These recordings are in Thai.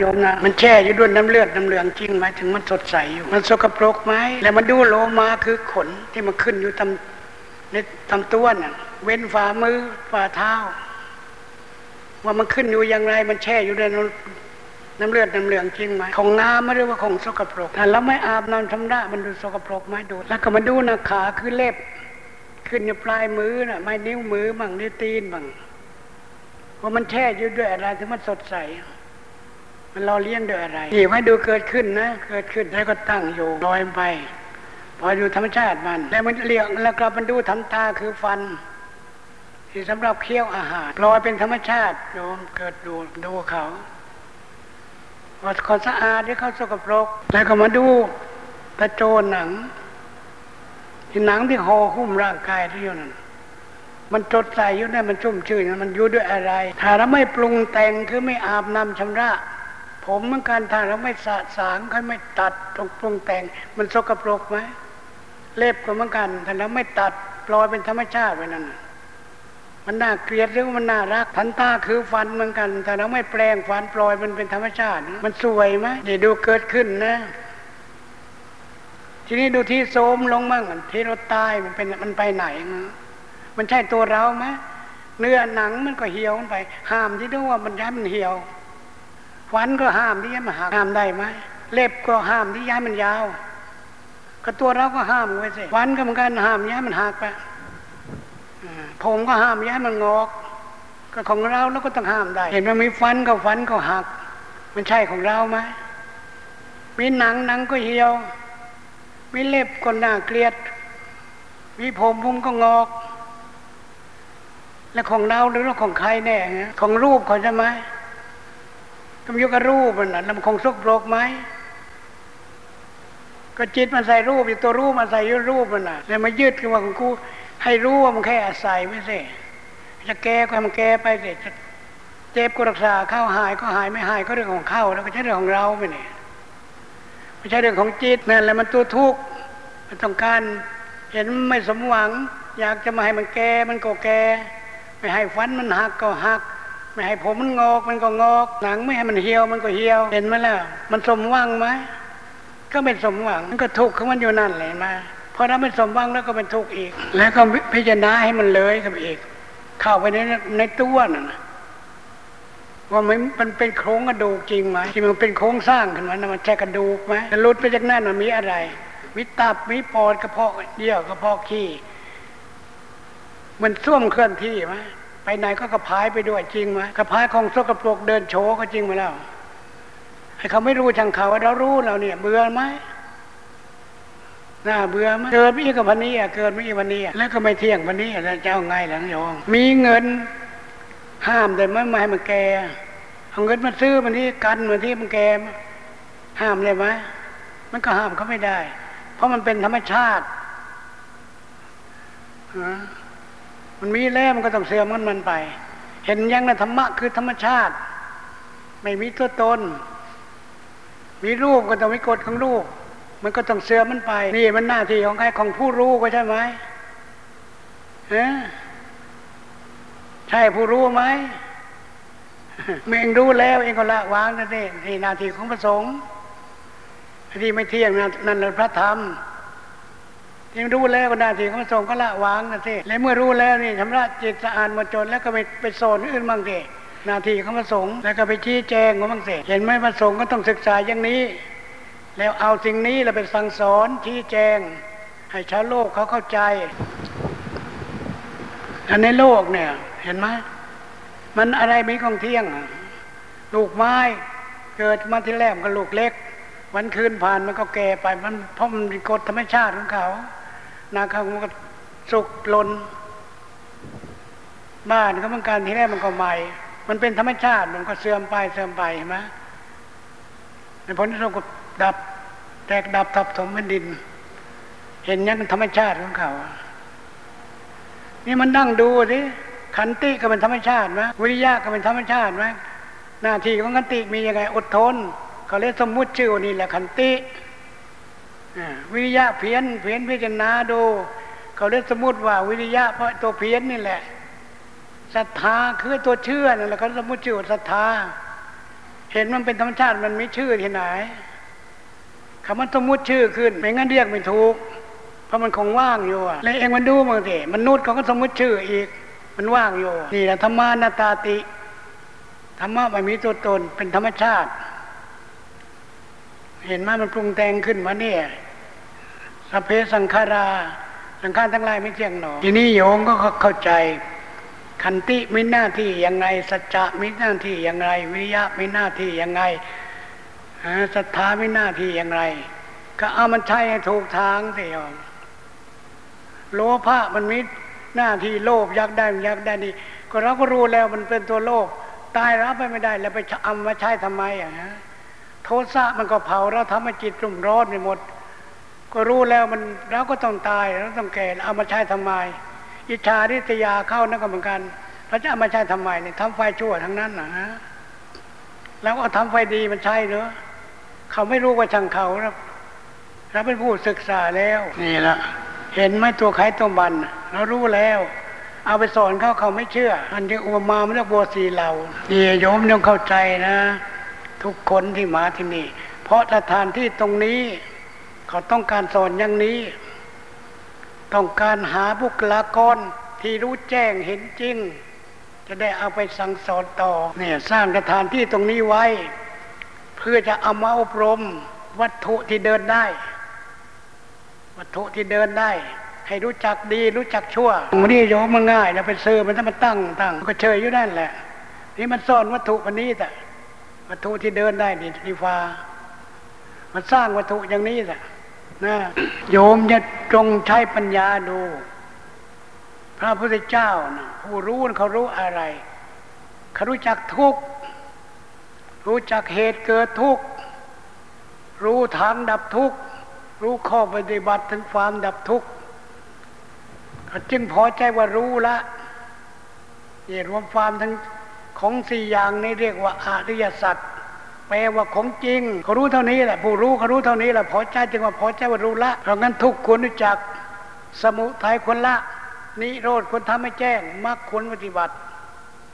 โยมนะมันแช่อยู่ด้วยน้ำเลือดน้ำเหลืองจริงไหมถึงมันสดใสอยู่ มันสกปรกไหมแล้วมันดูโลมาคือขนที่มันขึ้นอยู่ตำในตำตัวน่ะเว้นฝ่ามือฝ่าเท้า ว่ามันขึ้นอยู่อย่างไร มันแช่อยู่ด้วยน้ำเลือดน้ำเหลืองจริงไหมของงามไม่ได้ว่าของสกปรกแต่เราไม่อาบน้ำชำระมันดูสกปรกไหมดู แล้วก็มาดูนะขาคือเล็บ ขึ้นอยู่ปลายมือน่ะไม่นิ้วมือบ้างนิ้วตีนบ้างว่ามันแช่อยู่ด้วยอะไรถึงมันสดใส มันรอเลี้ยงด้วยอะไรนี่ให้ดูเกิดขึ้นนะ เกิดขึ้นแล้วก็ตั้งอยู่ลอยไป พอดูธรรมชาติมัน แล้วมันเลี้ยงแล้วก็มันดูทำตาคือฟัน ที่สำหรับเคี้ยวอาหารลอยเป็นธรรมชาติโยมเกิดดูดูเขาว่าเขาสะอาดหรือเขาสกปรก แล้วก็มาดูตะโจนหนัง ที่หนังที่ห่อหุ้มร่างกายที่อยู่นั่นมันจดใส่อยู่นั่นมันชุ่มชื่นมันอยู่ด้วยอะไร ถ้าเราไม่ปรุงแต่งคือไม่อาบน้ำชำระ ผมเหมือนกันถ้าเราไม่สะสางค่อยไม่ตัดตรงปรุงแต่ง มันสกปรกไหมเล็บก็เหมือนกันถ้าเราไม่ตัดปล่อยเป็นธรรมชาติไปนั่นมันน่าเกลียดหรือมันน่ารักทันตาคือฟันเหมือนกัน แต่เราไม่แปลงฟันปล่อยมันเป็นธรรมชาติ มันสวยไหมเดี๋ยวดูเกิดขึ้นนะ ทีนี้ดูที่โสมลงมั่งที่เราตายมันเป็นมันไปไหนมันใช่ตัวเราไหมเนื้อหนังมันก็เหี่ยวไป ห้ามที่ดูว่ามันย้ายมันเหี่ยว ฟันก็ห้ามที่ย้ายมันหักห้ามได้ไหมเล็บก็ห้ามที่ย้ายมันยาวก็ตัวเราก็ห้ามไว้สิฟันก็เหมือนกันห้ามย้ายมันหักไปผมก็ห้ามย้ายมันงอก ก็ของเราแล้วก็ต้องห้ามได้ เห็นมันมีฟันก็ฟันก็หัก มันใช่ของเราไหมมีหนังหนังก็เหี่ยวมีเล็บก็น่าเกลียดมีผมผมก็งอก แล้วของเราหรือของใครแน่ของรูปเขาใช่ไหม ก็มีกับรูปมันนะแล้วมันคงสกปรกไหมก็จิตมันใส่รูปอยู่ตัวรูปมันใส่ยุรูปมันน่ะแล้วมายึดกันว่าของกูให้รู้ว่ามันแค่อาศัยไม่ใช่จะแก้ก็ให้มันแก้ไปสิจะเจ็บก็รักษาเข้าหายก็หายไม่หายก็เรื่องของเข้าแล้วก็ใช่เรื่องของเราไม่เนี่ยไม่ใช่เรื่องของจิตนั่นแหละมันตัวทุกข์มันต้องการเห็นไม่สมหวัง อยากจะมาให้มันแก่มันก็แก่ไม่ให้ฟันมันหักก็หัก ไม่ให้ผมมันงอกมันก็งอก หนังไม่ให้มันเหี่ยวมันก็เหี่ยว เห็นไหมล่ะ มันสมหวังไหมก็เป็นสมหวัง มันก็ทุกข์ของมันอยู่นั่นเลยมาพอเราไม่สมหวังแล้วก็เป็นทุกข์อีก แล้วก็พิจารณาให้มันเลยกับอีก เข้าไปในในตัวน่ะว่ามันมันเป็นโครงกระดูกจริงไหมที่มันเป็นโครงสร้างขึ้นมานะมันแค่กระดูกไหมแลุดไปจากนั้นมันมีอะไร มีตับมีปอดกระเพาะเยี่ยวกระเพาะขี้มันส้วมเคลื่อนที่ไหม ไปไหนก็กระพายไปด้วยจริงไหมกระพายของสกปรกเดินโชก็จริงมาแล้วให้เขาไม่รู้ช่างเขาเรารู้เราเนี่ย เบื่อไหมน่าเบื่อไหมเกิดไม่กับวันนี้อะเกิดไม่วันนี้แล้วก็ไม่เที่ยงวันนี้แล้วจะเอาไงหลังยองมีเงินห้ามแต่ไม่ให้มันแก่เอาเงินมาซื้อมันที่กันเหมือนที่มันแก่ห้ามได้ไหมมันก็ห้ามเขาไม่ได้ เพราะมันเป็นธรรมชาติ มันมีแล้วมันก็ต้องเสื่อมมันมันไป เห็นยังนะธรรมะคือธรรมชาติ ไม่มีตัวตน มีรูปก็ต้องมีกฎของรูป มันก็ต้องเสื่อมมันไป นี่มันหน้าที่ของใครของผู้รู้ก็ใช่ไหมเออใช่ผู้รู้ไหมเองรู้แล้วเองก็ละวางนั่นเองนี่นาทีของพระสงฆ์ที่ไม่เที่ยงนั่นแหละพระธรรม ที่รู้แล้วก็นาทีของพระสงฆ์ก็ละวางนั่นสิและเมื่อรู้แล้วนี่ชำระจิตสะอาดหมดจนแล้วก็ไปไปโซนอื่นบ้างสินาทีของพระสงฆ์แล้วก็ไปชี้แจงว่าบ้างสิเห็นไหมพระสงฆ์ก็ต้องศึกษาอย่างนี้ แล้วเอาสิ่งนี้เราไปสั่งสอนชี้แจง ให้ชาวโลกเขาเข้าใจอันในโลกเนี่ย เห็นไหมมันอะไรไม่คงเที่ยง ลูกไม้เกิดมาที่แรกก็ลูกเล็ก วันคืนผ่านมันก็แก่ไปมันเพราะมันกฎธรรมชาติของเขา นาคามันก็สุกลน บ้านเขาบางการที่แรกมันก็ใหม่ มันเป็นธรรมชาติมันก็เสื่อมไปเสื่อมไปเห็นไหมในผลที่เราก็ดับ แตกดับทับถมแผ่นดิน เห็นยังธรรมชาติของเขานี่มันนั่งดูสิขันติก็เป็นธรรมชาติไหมวิริยะก็เป็นธรรมชาติไหมหน้าที่ของขันติมียังไงอดทนเขาเรียกสมมุติชื่อนี่แหละขันติ วิริยะเพียนเพียนพิจารณาดู เขาเรียกสมมติว่าวิริยะเพราะตัวเพียนนี่แหละศรัทธาคือตัวเชื่อนั่นแหละเขาสมมติชื่อศรัทธา เห็นมันเป็นธรรมชาติมันไม่ชื่อที่ไหนคำว่าสมมติชื่อขึ้นไม่งั้นเรียกไม่ถูกเพราะมันคงว่างอยู่แล้วเองมันดูมั้งสิมนุษย์เขาก็สมมติชื่ออีก มันว่างอยู่นี่แหละธรรมานาตาติธรรมะไม่มีตัวตนเป็นธรรมชาติ เห็นไหมมันปรุงแต่งขึ้นมาเนี่ยสเพสังขารา สังขารทั้งหลายไม่เที่ยงหนอทีนี้โยงก็เข้าใจ ขันติมีหน้าที่ยังไง สัจจะมีหน้าที่ยังไง วิริยะมีหน้าที่ยังไงศรัทธามีหน้าที่ยังไง ก็เอามันใช้ให้ถูกทางสิโยมโลภะมันมีหน้าที่โลภอยากได้อยากได้นี่ก็เราก็รู้แล้วมันเป็นตัวโลภตายรับไปไม่ได้ แล้วไปเอามาใช้ทำไมอะฮะ ทสะมันก็เผาเราทำให้จิตรุ่มร้อนไปหมด ก็รู้แล้วมันเราก็ต้องตายเราต้องแก่เอามาใช้ทำไม อิจฉาริษยาเข้านั่นก็เหมือนกันพระเจ้ามาใช้ทำไมเนี่ยทำไฟชั่วทั้งนั้นนะฮะแล้วก็ทำไฟดีมันใช่เหรอเขาไม่รู้ว่าช่างเขาครับเราเป็นผู้ศึกษาแล้วนี่ละเห็นไหมตัวไข่ตัวบันเรารู้แล้ว เอาไปสอนเขาเขาไม่เชื่อ อันที่อุปมามันเรียกบัวสีเหล่าดีโยมต้องเข้าใจนะ ทุกคนที่มาที่นี่ เพราะสถานที่ตรงนี้ เขาต้องการสอนอย่างนี้ ต้องการหาบุคลากรที่รู้แจ้งเห็นจริง จะได้เอาไปสั่งสอนต่อเนี่ยสร้างสถานที่ตรงนี้ไว้ เพื่อจะเอามาอบรมวัตถุที่เดินได้ วัตถุที่เดินได้ ให้รู้จักดีรู้จักชั่วมันนี่โยมมันง่ายเราไปซื้อมันถ้ามันตั้งตั้งก็เชยอยู่นั่นแหละ นี่มันสอนวัตถุวันนี้แต่ วัตถุที่เดินได้ดีทีฟ้า มันสร้างวัตถุอย่างนี้แต่นะโยมจะจงใช้ปัญญาดู พระพุทธเจ้านะผู้รู้เขารู้อะไรเขารู้จักทุกข์รู้จักเหตุเกิดทุกข์รู้ทางดับทุกข์รู้ข้อปฏิบัติถึงความดับทุกข์จึงพอใจว่ารู้ละเนี่รวมความทั้ง ของสี่อย่างนี้เรียกว่าอริยสัจแปลว่าของจริงเขารู้เท่านี้แหละผู้รู้เขารู้เท่านี้แหละพอใจจึงว่าพอใจว่ารู้ละเพราะงั้นทุกควรรู้จักสมุทัยควรละนิโรธควรทำให้แจ้งมรรคควรปฏิบัติ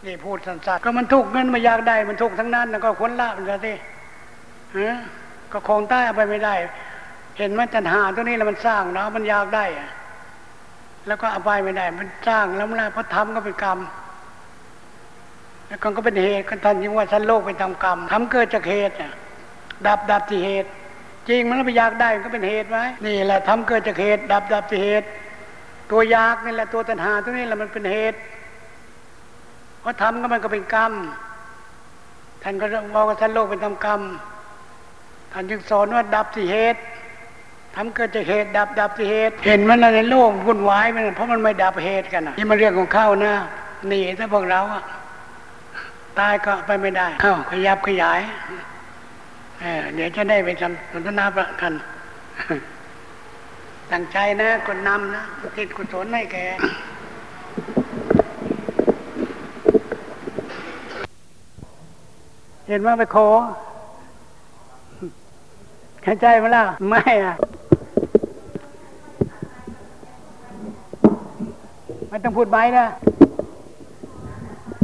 นี่พูดสั้นๆก็มันทุกเงินมาอยากได้มันทุกทั้งนั้นแล้วก็ควรละมันจะสิก็คงใต้เอาไปไม่ได้ เห็นไหมตัณหาตัวนี้แล้วมันสร้างเนาะมันอยากได้แล้วก็เอาไปไม่ได้ มันสร้างแล้วมันเพราะทำก็เป็นกรรม แล้วก็เป็นเหตุกันทันยิ่งว่าชั้นโลกไปทำกรรมทำเกิดจากเหตุดับดับที่เหตุ จริงมันไปอยากได้มันก็เป็นเหตุไหมนี่แหละทำเกิดจากเหตุ ดับดับที่เหตุ ตัวยากนี่แหละตัวตัณหาตัวนี้แหละมันเป็นเหตุเพราะทำก็มันก็เป็นกรรมท่านก็บอกว่าชั้นโลกเป็นทำกรรมท่านจึงสอนว่าดับที่เหตุทำเกิดจากเหตุดับดับที่เหตุ เห็นมันในโลกวุ่นวายมันเพราะมันไม่ดับเหตุกันนะนี่มันเรื่องของเข้านะหนีถ้าพวกเราอะ ตายก็ไปไม่ได้อ้าวขยับขยายเเดี๋ยวจะได้ไปทำสนทนาประกันตั้งใจนะคนนำนะติดกุศลให้แกเห็นว่าไปขอเข้าใจไหมล่ะ ไม่อะไม่ต้องพูดใบนะ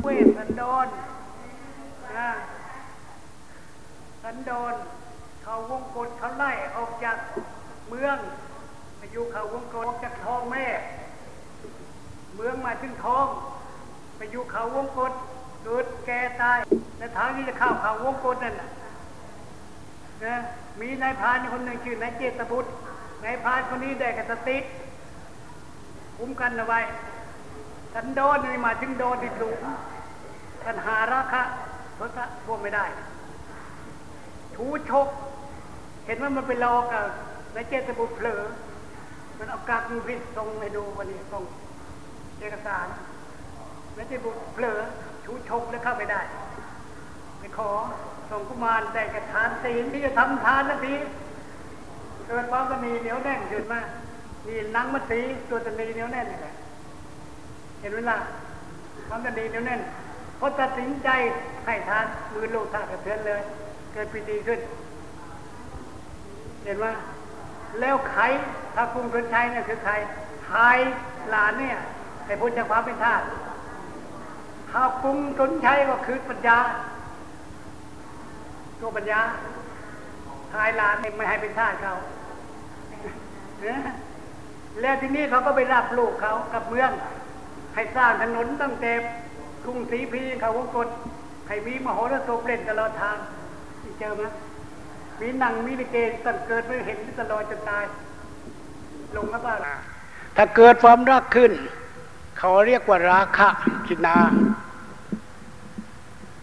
เวทสันโดนสั นโดนเขาวงกฏเขาไล่ออกจากเมืองไปอยู่เขาวงกฏออกจากท้องแม่ เมืองมาถึงท้องไปอยู่เขาวงกฏเกิดแก่ตายและทางที่จะเข้าเขาวงกฏนั่นนะมีนายพานคนหนึ่งชื่อนายเจตบุตรนายพานคนนี้ได้กับสติคุ้มกันเอาไว้สันโดนนี่มาถึงโดนที่สูงปัญหาราคะทศะพวกไม่ได้ ชูชก เห็นว่ามันเป็นโลกับในเจตบุตรเผลอ มันเอากาบูพิษส่งไปดูวันนี้ส่งเอกสารในเจตบุตรเผลอชูชกแล้วเข้าไปได้ไปขอส่งกุมารแต่กระทานศีลที่จะทำทานนาทีเกิดความก็มีเหนียวแน่นขึ้นมานี่นังมัสีตัวตนีเหนียวแน่นเลยเห็นเวลาความตนีเหนียวแน่นพอตัดสินใจให้ทานมือโลกทากระเทือนเลย เกิดปีติขึ้น เห็นว่า แล้วใครถ้าคุณคนใช้เนี่ยคือใครใครหลานเนี่ยให้พ้นจากความเป็นทาสถ้าปรุงสนใช้ก็คือปัญญา ตัวปัญญาทายหลานไม่ให้เป็นทาสเขาแล้วทีนี้เขาก็ไปรับลูกเขากับเมือง ให้สร้างถนนตั้งแต่กรุงศรีพีเขาวงกฏให้มีมโหรสพเล่นตลอดทาง เจอไหมมีหนังมีลิเกตั้งเกิดไม่เห็นตลอดจนตาย ลงมาบ้างถ้าเกิดความรักขึ้น เขาเรียกว่าราคะกินา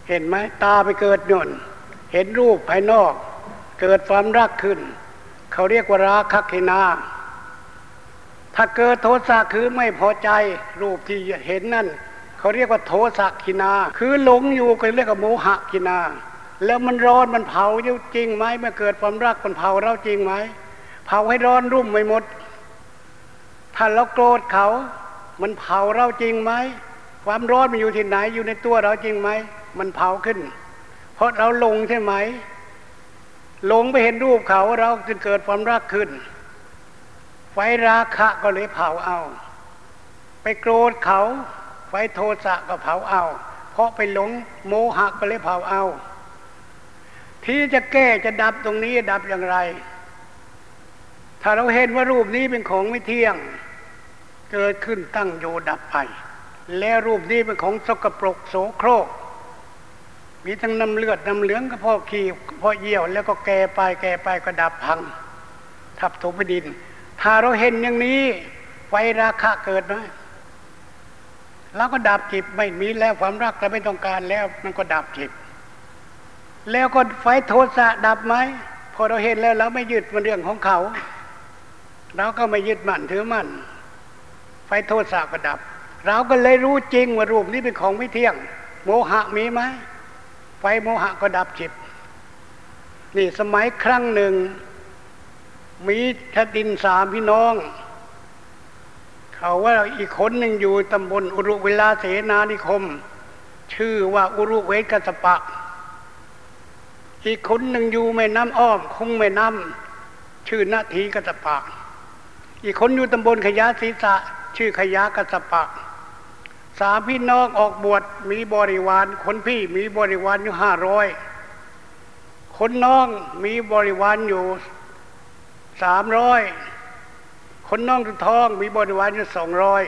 เห็นไหมตาไปเกิดนนเห็นรูปภายนอก เกิดความรักขึ้น เขาเรียกว่าราคะกินา ถ้าเกิดโทสะคือไม่พอใจรูปที่เห็นนั่น เขาเรียกว่าโทสะกินา คือหลงอยู่ก็เรียกว่าโมหะกินา แล้วมันร้อนมันเผาอยู่จริงไหมเมื่อเกิดความรักมันเผาเราจริงไหมเผาให้ร้อนรุ่มไม่หมด ถ้าเราโกรธเขา มันเผาเราจริงไหมความร้อนมันอยู่ที่ไหนอยู่ในตัวเราจริงไหมมันเผาขึ้น เพราะเราหลงใช่ไหมหลงไปเห็นรูปเขาเราจึงเกิดความรักขึ้น ไฟราคะก็เลยเผาเอา ไปโกรธเขา ไฟโทสะก็เผาเอา เพราะไปหลงโมหะก็เลยเผาเอา ที่จะแก้จะดับตรงนี้ดับอย่างไร ถ้าเราเห็นว่ารูปนี้เป็นของไม่เที่ยง เกิดขึ้นตั้งโยดับไป แล้วรูปนี้เป็นของสกปรกโสโครก มีทั้งน้ำเลือดน้ำเหลืองก็พอขี้พอเยี่ยว แล้วก็แก่ไปแก่ไปก็ดับพัง ทับถมดิน ถ้าเราเห็นอย่างนี้ไฟราคะเกิดไหมแล้วก็ดับจิตไม่มีแล้วความรักเราไม่ต้องการแล้วมันก็ดับจิต แล้วก็ไฟโทสะดับไหมพอเราเห็นแล้วเราไม่ยึดมันเรื่องของเขา เราก็ไม่ยึดมั่นถือมั่นไฟโทสะก็ดับ เราก็เลยรู้จริงว่ารูปนี้เป็นของไม่เที่ยง โมหะมีไหมไฟโมหะก็ดับจิตนี่สมัยครั้งหนึ่ง มีทดินสามพี่น้อง เขาว่าอีกคนหนึ่งอยู่ตำบลอุรุเวลาเสนานิคม ชื่อว่าอุรุเวกัสปะ อีกคนหนึ่งอยู่แม่น้ำอ้อมคงแม่น้ำชื่อนาทีกัสปะ อีกคนอยู่ตำบลขยะศีสะชื่อขยะกัสปะ สามพี่น้องออกบวชมีบริวาร คนพี่มีบริวารอยู่ห้าร้อยคนน้องมีบริวารอยู่สามร้อยคนน้องทุท้องมีบริวารอยู่สองร้อย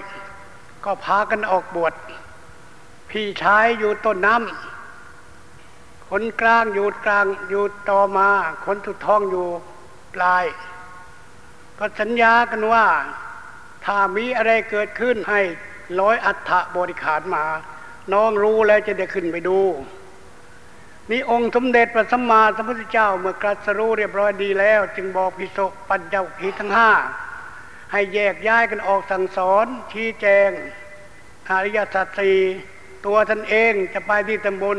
ก็พากันออกบวชพี่ชายอยู่ต้นน้ำ คนกลางอยู่กลางอยู่ต่อมา คนทุท้องอยู่ปลาย ก็สัญญากันว่า ถ้ามีอะไรเกิดขึ้นให้ร้อยอัฐบริขารมา น้องรู้แล้วจะได้ขึ้นไปดูนี่องค์สมเด็จพระสัมมาสัมพุทธเจ้าเมื่อกรัสรู้เรียบร้อยดีแล้ว จึงบอกพิโสปัญจวัคคีทั้งห้าให้แยกย้ายกันออกสั่งสอนชี้แจงอริยสัจสีตัวท่านเองจะไปที่ตำบล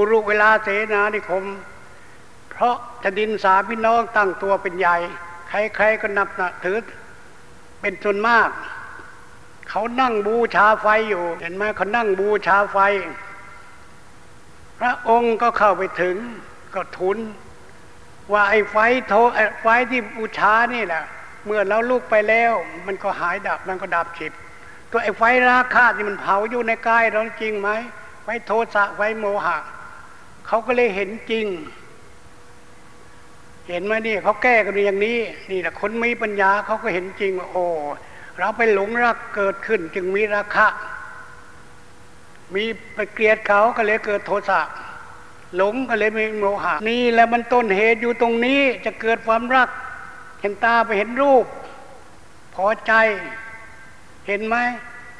ปุรุเวลาเสนานิคม เพราะแผ่นดินสามพี่น้องตั้งตัวเป็นใหญ่ ใครๆก็นับนะถือเป็นส่วนมาก เขานั่งบูชาไฟอยู่ เห็นไหมเขานั่งบูชาไฟ พระองค์ก็เข้าไปถึงก็ทุน ว่าไอ้ไฟโทไฟที่บูชานี่แหละเมื่อเราลุกไปแล้ว มันก็หายดับมันก็ดับฉิบตัวไอ้ไฟราคาที่มันเผาอยู่ในกายเราจริงไหมไฟโทสะไฟโมหะ เขาก็เลยเห็นจริง เห็นไหมนี่เขาแก้กันอย่างนี้ นี่แหละคนมีปัญญาเขาก็เห็นจริงว่าโอ้เราไปหลงรักเกิดขึ้นจึงมีราคะ มีไปเกลียดเขาก็เลยเกิดโทสะหลงก็เลยมีโมหะนี่แหละมันต้นเหตุอยู่ตรงนี้จะเกิดความรัก เห็นตาไปเห็นรูป พอใจ เห็นไหม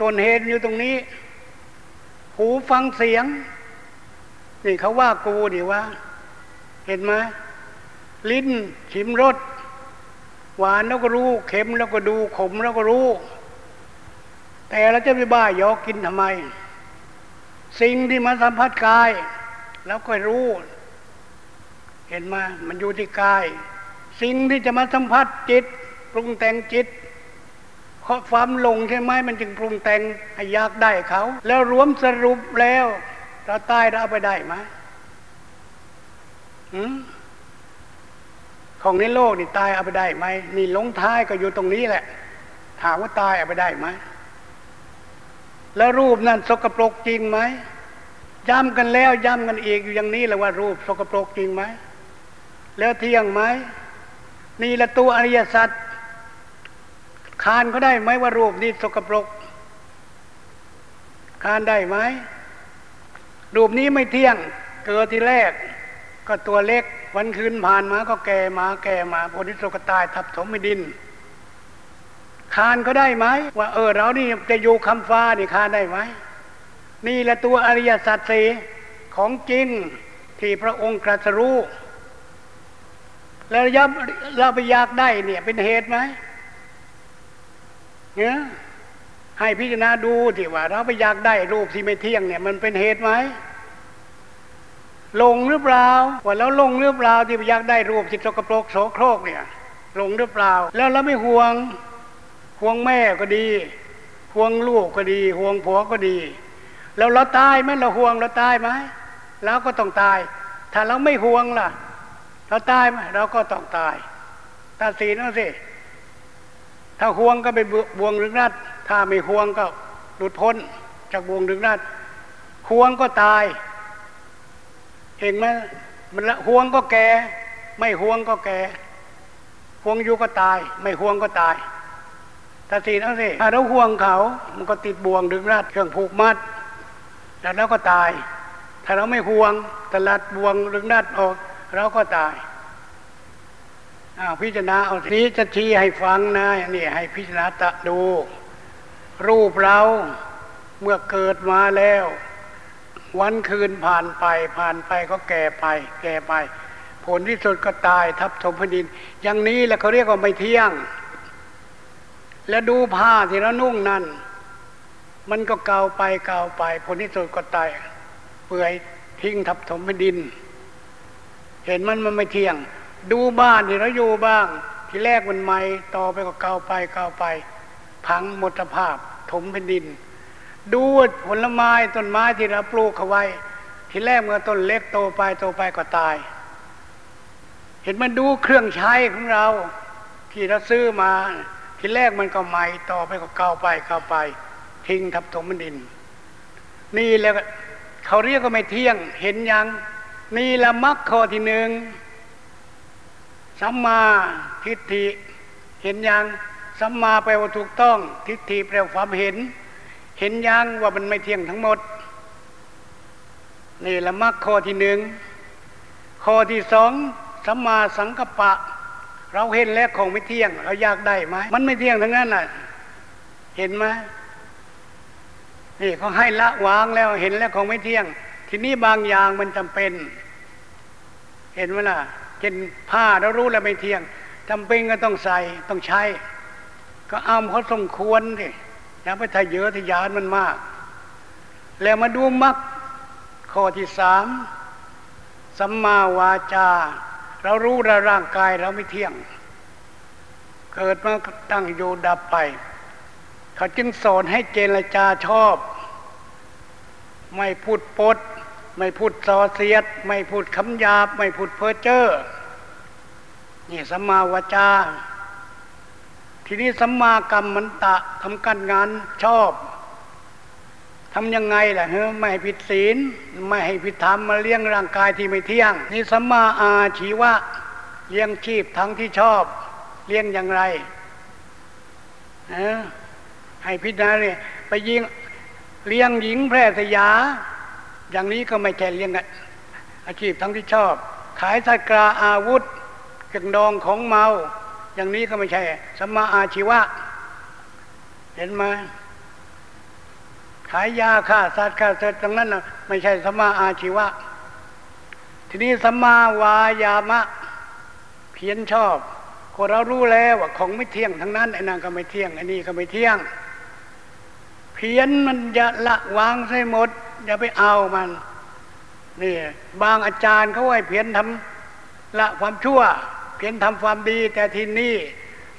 ต้นเหตุอยู่ตรงนี้ หูฟังเสียง นี่เขาว่ากูดิว่า เห็นไหมลิ้นชิมรสหวานแล้วก็รู้เค็มแล้วก็ดูขมแล้วก็รู้ แต่เราจะไปบ้ายอกินทำไม สิ่งที่มาสัมผัสกาย แล้วก็รู้ เห็นไหมมันอยู่ที่กาย สิ่งที่จะมาสัมผัสจิต ปรุงแต่งจิตเพราะความหลงใช่ไหมมันจึงปรุงแต่งให้อยากได้เขา แล้วรวมสรุปแล้ว เราตายเราเอาไปได้ไหมของในโลกนี่ตายเอาไปได้ไหมนี่ลงท้ายก็อยู่ตรงนี้แหละ ถามว่าตายเอาไปได้ไหมแล้วรูปนั้นสกปรกจริงไหมย้ำกันแล้วย้ำกันอีกอยู่อย่างนี้แหละว่ารูปสกปรกจริงไหมแล้วเที่ยงไหมนี่ละตัวอริยสัจคานก็ได้ไหมว่ารูปนี้สกปรกคานได้ไหม รูปนี้ไม่เที่ยง เกิดที่แรก ก็ตัวเล็กวันคืนผ่านมาก็แก่มาแก่มาผลที่สุดก็ตายทับถมไม่ดิน คานก็ได้ไหมว่าเออเรานี่จะอยู่คำฟ้านี่คานได้ไหมนี่แหละตัวอริยสัจสีของจริงที่พระองค์ตรัสรู้แล้วยับเราไปอยากได้เนี่ยเป็นเหตุไหมเนี่ย ให้พิจารณาดูที่ว่า เราไปอยากได้รูปที่ไม่เที่ยงเนี่ย มันเป็นเหตุไหมลงหรือเปล่าว่าแล้วลงหรือเปล่าที่ไปอยากได้รูปที่สกปรกโสโครกเนี่ยลงหรือเปล่า แล้วเราไม่ห่วงห่วงแม่ก็ดี ห่วงลูกก็ดี ห่วงผัวก็ดี แล้วเราตายไหมเราห่วงเราตายไหมเราก็ต้องตาย ถ้าเราไม่ห่วงล่ะ เราตายไหมเราก็ต้องตายตัดสินเอาสิ ถ้าห่วงก็ไปบวงรึงรัดถ้าไม่ห่วงก็หลุดพ้นจากบวงรึงรัดห่วงก็ตาย เห็นไหมมันละห่วงก็แก่ไม่ห่วงก็แก่ห่วงอยู่ก็ตาย ไม่ห่วงก็ตายตัดสินเอาสิถ้าเราห่วงเขา มันก็ติดบ่วงดึงรัดเครื่องผูกมัดแล้วเราก็ตาย ถ้าเราไม่ห่วงตลัดบ่วงดึงรัดออก เราก็ตาย อ้าวพิจารณาเอาทีจะชี้ให้ฟังนะนี่ให้พิจารณาตะดู รูปเราเมื่อเกิดมาแล้ว วันคืนผ่านไปผ่านไปก็แก่ไป แก่ไป ผลที่สุดก็ตายทับถมแผ่นดิน อย่างนี้แหละเขาเรียกว่าไม่เที่ยง แล้วดูผ้าที่เรานุ่งนั่นมันก็เก่าไปเก่าไป ผลที่สุดก็ตายเปื่อยทิ้งทับถมแผ่นดิน เห็นมันมันไม่เที่ยง ดูบ้านที่เราอยู่บ้าง ทีแรกมันใหม่ต่อไปก็เก่าไปเก่าไป พังหมดสภาพถมแผ่นดิน ดูผลไม้ต้นไม้ที่เราปลูกเอาไว้ ทีแรกเมื่อต้นเล็กโตไปโตไปก็ตาย เห็นมันดูเครื่องใช้ของเรา ที่เราซื้อมา ทีแรกมันก็ใหม่ต่อไปก็เก่าไปเก่าไป ทิ้งทับถมแผ่นดิน นี่แล้วเขาเรียกก็ไม่เที่ยงเห็นยังนี่ละมักข้อที่หนึ่ง สัมมาทิฏฐิเห็นยังสัมมาแปลว่าถูกต้อง ทิฏฐิแปลว่าความเห็น เห็นยังว่ามันไม่เที่ยงทั้งหมด นี่ละมรรคข้อที่หนึ่งข้อที่สองสัมมาสังกัปปะ เราเห็นแล้วของไม่เที่ยง เราอยากได้ไหมมันไม่เที่ยงทั้งนั้นน่ะเห็นไหมนี่เขาให้ละวางแล้วเห็นแล้วของไม่เที่ยง ทีนี้บางอย่างมันจำเป็น เห็นไหมล่ะ เช่นผ้าเรารู้แล้วไม่เที่ยงจำเป็นก็ต้องใส่ต้องใช้ ก็เอาเขาสมควรดิอย่าไปทะเยอทะยานมันมาก แล้วมาดูมักข้อที่สามสัมมาวาจา เรารู้ว่าร่างกายเราไม่เที่ยง เกิดมาตั้งอยู่ดับไป เขาจึงสอนให้เจรจาชอบ ไม่พูดปด ไม่พูดซอเสียด ไม่พูดคำหยาบ ไม่พูดเพ้อเจ้อนี่สัมมาวจา ทีนี้สัมมากรรมมันตะทำการงานชอบทำยังไงล่ะเฮ้ไม่ให้ผิดศีล ไม่ให้ผิดธรรมมาเลี้ยงร่างกายที่ไม่เที่ยง นี่สัมมาอาชีวะเลี้ยงชีพทั้งที่ชอบ เลี้ยงอย่างไรให้พิจารณาเลยไปยิงเลี้ยงหญิงแพร่สยา อย่างนี้ก็ไม่ใช่เลี้ยงอาชีพทั้งที่ชอบ ขายสกราอาวุธเครื่องดองของเมา อย่างนี้ก็ไม่ใช่สมาอาชีวะ เห็นไหมขายยาฆ่าสัตว์ฆ่าสัตว์ตรงนั้นนะไม่ใช่สมาอาชีวะ ทีนี้สมาวายามะ เพียนชอบก็เรารู้แล้วว่าของไม่เที่ยงทั้งนั้นไอ้นั่นก็ไม่เที่ยงไอ้นี่ก็ไม่เที่ยง เพียนมันจะละวางใส่หมด อย่าไปเอามันนี่บางอาจารย์เขาให้เพียนทำละความชั่ว เพียนทำความดี แต่ทีนี้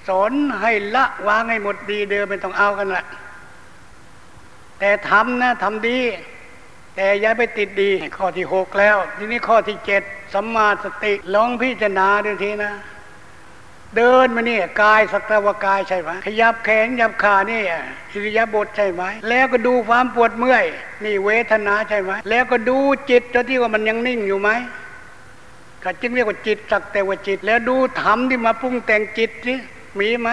สอนให้ละวางให้หมดดีเดิมไม่ต้องเอากันละแต่ทำนะทำดี แต่อย่าไปติดดีข้อที่หกแล้ว ทีนี้ข้อที่เจ็ดสัมมาสติลองพิจารณาดูทีนะ เดินมาเนี่ยกายสักตะวกายใช่ไหมขยับแขนขยับขานี่อิริยาบถใช่ไหมแล้วก็ดูความปวดเมื่อย นี่เวทนาใช่ไหมแล้วก็ดูจิตตัวที่ว่ามันยังนิ่งอยู่ไหมก็จึงเรียกว่าจิตสักแต่ว่าจิต แล้วดูธรรมที่มาปรุงแต่งจิตสิมีไหม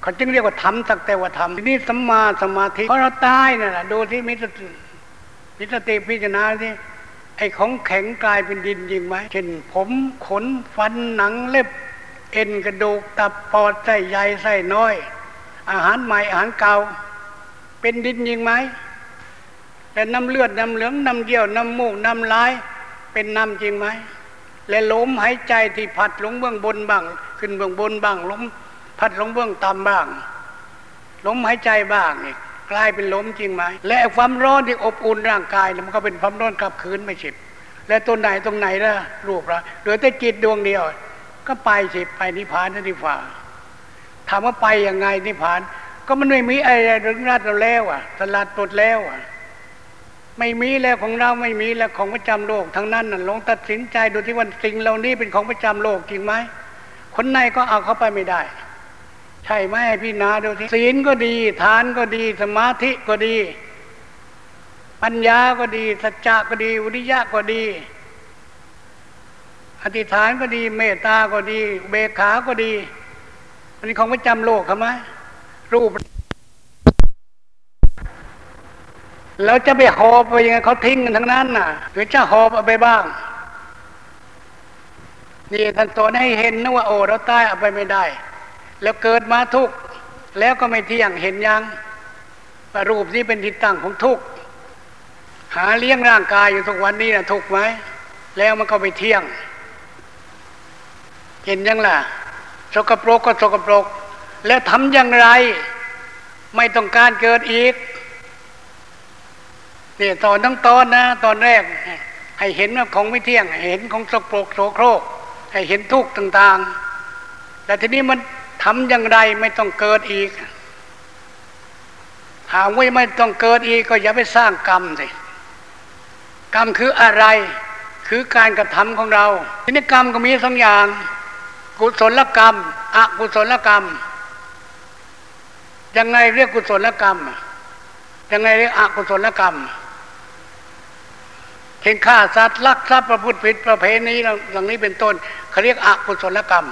เขาจึงเรียกว่าธรรมสักแต่ว่าธรรมทีนี้สัมมาสมาธิเพราะเราตายนั่นแหละดูที่มิตรมิตรติพิจารณาที่ ไอ้ของแข็งกลายเป็นดินจริงไหมเช่นผมขนฟันหนังเล็บ เอ็นกระดูกตับปอดไส้ใหญ่ไส้น้อย อาหารใหม่อาหารเก่า เป็นดินจริงไหมแต่น้ำเลือดน้ำเหลืองน้ำเยี่ยวน้ำมูกน้ำลายเป็นน้ำจริงไหมและลมหายใจที่ผัดลงเบื้องบนบ้าง ขึ้นเบื้องบนบ้างลมพัดลงเบื้องต่ำบ้างลมหายใจบ้างนี่ กลายเป็นลมจริงไหม และความร้อนที่อบอุ่นร่างกายมันก็เป็นความร้อนกลับคืนไม่ฉิบและตัวไหนตรงไหนล่ะรูปละเหลือแต่จิตดวงเดียว ก็ไปสิไปนิพพานนิพพานถามว่าไปยังไงนิพพาน ก็มันไม่มีอะไรถึงรัดเราแล้วอะสลัดปลดแล้วอะไม่มีแล้วของเราไม่มีแล้วของประจำโลกทั้งนั้นน่ะลงตัดสินใจดูที่ว่าสิ่งเหล่านี้เป็นของประจำโลกจริงไหมคนในก็เอาเข้าไปไม่ได้ ใช่ไหมพี่นาดูสิศีลก็ดี ทานก็ดี สมาธิก็ดี ปัญญาก็ดี สัจจะก็ดีวิริยะก็ดี อธิษฐานก็ดี เมตตาก็ดี เบขาก็ดี อันนี้ของประจำโลกครับไหมรูปเราจะไปหอบไปยังไงเขาทิ้งกันทั้งนั้นน่ะ หรือจะหอบเอาไปบ้าง นี่ท่านตัวให้เห็นนะว่าโอ้เราตายเอาไปไม่ได้ แล้วเกิดมาทุกข์แล้วก็ไม่เที่ยงเห็นยังรูปนี้เป็นที่ตั้งของทุกข์หาเลี้ยงร่างกายอยู่ทุกวันนี้นะทุกข์ไหมแล้วมันก็ไปเที่ยง เห็นยังล่ะสกปรกก็สกปรก แล้วทำอย่างไร ไม่ต้องการเกิดอีกนี่ตอนทั้งตอนนะ ตอนแรก ให้เห็นว่าของไม่เที่ยง เห็นของสกปรกโสโครก ให้เห็นทุกข์ต่าง ๆ แต่ทีนี้มันำอย่างไรไม่ต้องเกิดอีก หาว่าไม่ต้องเกิดอีกก็อย่าไปสร้างกรรมสิ กรรมคืออะไร คือการกระทำของเรา ทีนี้กรรมก็มีสองอย่าง กุศลกรรม อกุศลกรรม ยังไงเรียกกุศลกรรม ยังไงเรียกอกุศลกรรมเห็นฆ่าสัตว์ลักทรัพย์ประพฤติผิดประเพณีเหล่านี้เป็นต้นเขาเรียกอกุศลกรรม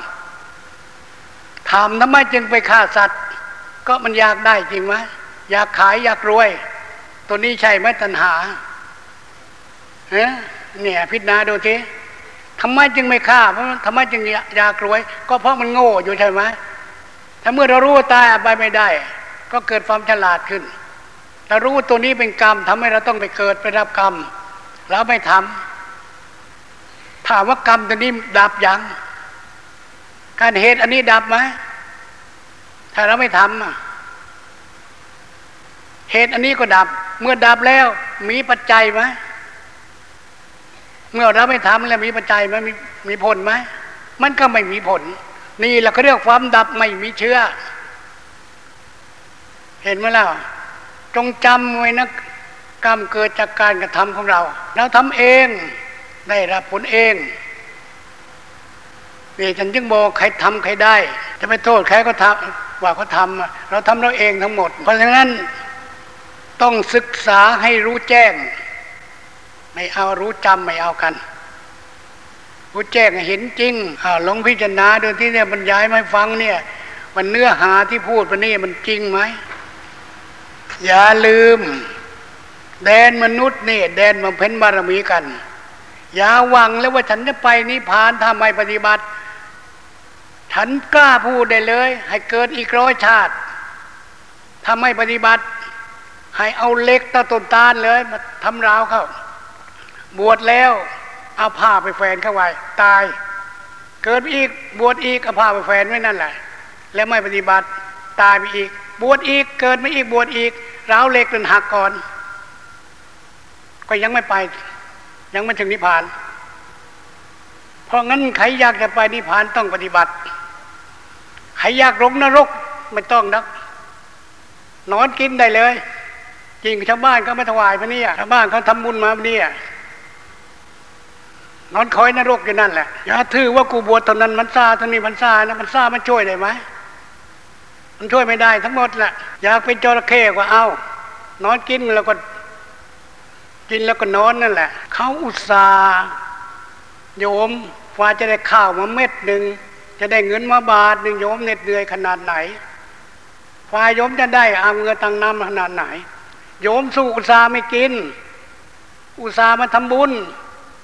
ถามทำไมจึงไปฆ่าสัตว์ ก็มันอยากได้จริงไหมอยากขายอยากรวย ตัวนี้ใช่ไหมตัณหาเนี่ยพิจารณาดูทีทำไมจึงไม่ฆ่าเพราะทำไมจึงอยากรวย ก็เพราะมันโง่อยู่ใช่ไหมถ้าเมื่อเรารู้ว่าตายไปไม่ได้ ก็เกิดความฉลาดขึ้นเรารู้ตัวนี้เป็นกรรมทำให้เราต้องไปเกิดไปรับกรรม แล้วไม่ทำถามว่ากรรมตัวนี้ดับยัง การเหตุอันนี้ดับไหมถ้าเราไม่ทำเหตุอันนี้ก็ดับ เมื่อดับแล้ว มีปัจจัยไหมเมื่อเราไม่ทำแล้วมีปัจจัยไหมมีมีผลไหมมันก็ไม่มีผล นี่เราก็เรียกความดับไม่มีเชื้อ เห็นไหมล่ะจงจำไว้นะกรรมเกิดจากการกระทำของเรา เราทำเอง ได้รับผลเอง นี่ฉันจึงบอกใครทำใครได้ จะไม่โทษใครก็ทำว่าเขาทำเราทำเราเองทั้งหมด เพราะฉะนั้นต้องศึกษาให้รู้แจ้ง ไม่เอารู้จำไม่เอากัน รู้แจ้งเห็นจริงลองพิจารณาดูที่เนี่ยบรรยายไม่ฟังเนี่ย มันเนื้อหาที่พูดไปนี่มันจริงไหมอย่าลืม แดนมนุษย์นี่แดนมาเพ้นบารมีกัน อย่าหวังแล้วว่าฉันจะไปนิพพานทำไมปฏิบัติ ฉันกล้าพูดได้เลย ให้เกิดอีกร้อยชาติทำให้ปฏิบัติ ให้เอาเล็กตะต้นตาลเลยมาทำราวเขาบวชแล้วเอาผ้าไปแฟนเข้าไว้ตาย เกิดอีกบวชอีกเอาผ้าไปแฟนไว้นั่นแหละ แล้วไม่ปฏิบัติตายไปอีก บวชอีกเกิดไม่อีกบวชอีกร้าวเล็กจนหักก่อน ก็ยังไม่ไป ยังไม่ถึงนิพพาน เพราะงั้นใครอยากจะไปนิพพานต้องปฏิบัติ รอยากลงนรกไม่ต้องนักนอนกินได้เลย จริงชาวบ้านเขาไม่ถวายพระนี่ชาวบ้านเขาทำบุญมาพระนี่นอนคอยนรกอยู่นั่นแหละอย่าถือว่ากูบวชตอนนั้นมันซาตอนนี้มันซานะมันซามันช่วยได้ไหมมันช่วยไม่ได้ทั้งหมดแหละอยากเป็นจระเข้ก็เอานอนกินแล้วก็ กินแล้วก็นอนนั่นแหละเขาอุตส่าห์โยมฟ้าจะได้ข้าวมาเม็ดหนึ่ง จะได้เงินมาบาทหนึ่งโยมเหน็ดเหนื่อยขนาดไหนฟ้ายโยมจะได้อาเงินตังน้ำขนาดไหน โยมสู้อุตสาห์ไม่กิน อุตสาห์มาทำบุญ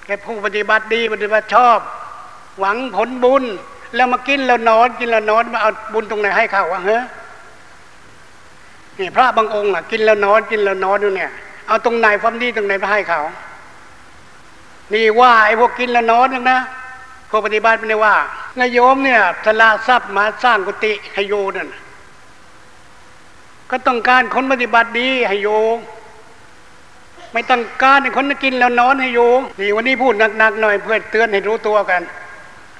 แกผู้ปฏิบัติดีปฏิบัติชอบ หวังผลบุญ แล้วมากินแล้วนอนกินแล้วนอนมาเอาบุญตรงไหนให้เขาวะเฮ้นี่พระบางองค์อะ กินแล้วนอนกินแล้วนอนอยู่เนี่ย เอาตรงไหนความดีตรงไหนไปให้เขา นี่ว่าไอ้พวกกินแล้วนอนนะ พวกปฏิบัติไม่ได้ว่านายโยมเนี่ยสละทรัพย์มาสร้างกุฏิให้โยนั่นก็ต้องการคนปฏิบัติดีให้โยไม่ต้องการให้คนกินแล้วนอนให้โยนี่วันนี้พูดหนักๆหน่อยเพื่อเตือนให้รู้ตัวกัน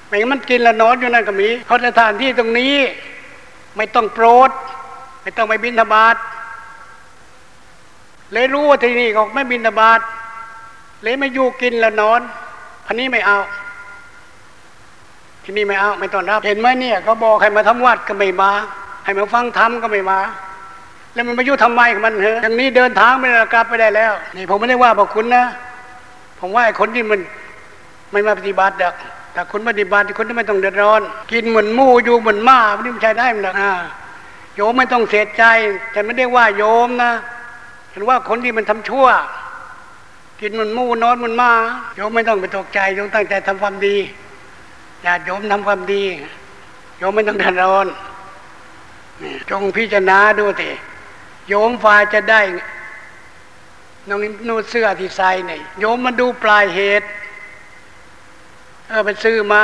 ไม่งั้นมันกินแล้วนอนอยู่นั่นก็มีเพราะสถานที่ตรงนี้ ไม่ต้องโปรด ไม่ต้องไปบินธบาตเลยรู้ว่าที่นี่เขาไม่บินธบาตเลยไม่อยู่กินแล้วนอนพันนี้ไม่เอา ที่นี่ไม่เอาไม่ต้อนรับ เห็นไหมเนี่ยเขาบอกให้มาทำวัดก็ไม่มา ให้มาฟังธรรมก็ไม่มา แล้วมันมายุ่ทำไมมันเหรออย่างนี้เดินทางไม่ได้กลับไปได้แล้ว นี่ผมไม่ได้ว่าบอกคุณนะ ผมว่าไอ้คนที่มันไม่มาปฏิบัติอะแต่คุณปฏิบัติคนที่ไม่ต้องเดือดร้อน กินเหมือนมูอยู่เหมือนม้าไม่ได้ใช้ได้มันหรอกโยมไม่ต้องเสียใจฉันไม่ได้ว่าโยมนะฉันว่าคนที่มันทำชั่ว กินเหมือนมูนอนเหมือนมาโยมไม่ต้องไปตกใจโยมตั้งใจทำความดี ญาติโยมทำความดี โยมไม่ต้องเดือดร้อนจงพิจารณาดูสิโยมฝ่าจะได้น้องนูเสื้อที่ใส่เนี่ยโยมมาดูปลายเหตุ เออไปซื้อมา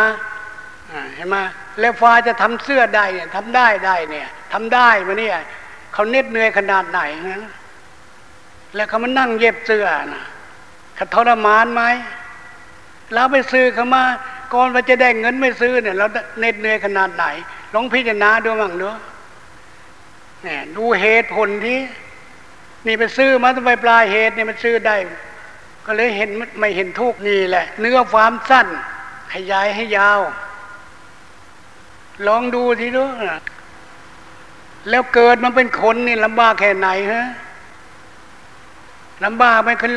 เห็นไหมแล้วฟ้าจะทำเสื้อได้เนี่ยทำได้ได้เนี่ยทำได้มาเนี่ยเขาเน็ดเหนื่อยขนาดไหนนะแล้วเขามานั่งเย็บเสื้อนะเขาทรมานไหมเราไปซื้อเขามา ก่อนว่าจะได้เงินไม่ซื้อเนี่ย เราเน็ดเหนื่อยขนาดไหนลองพิจารณาดูมั่งเนาะเนี่ยดูเหตุผลที่นี่ไปซื้อมาต้องไปปลายเหตุเนี่ยมันซื้อได้ ก็เลยเห็นไม่เห็นทุกนี่แหละ เนื้อความสั้น ขยายให้ยาว ลองดูทีดูแล้วเกิดมันเป็นคนนี่ลำบากแค่ไหนฮะลำบากไหมคุณ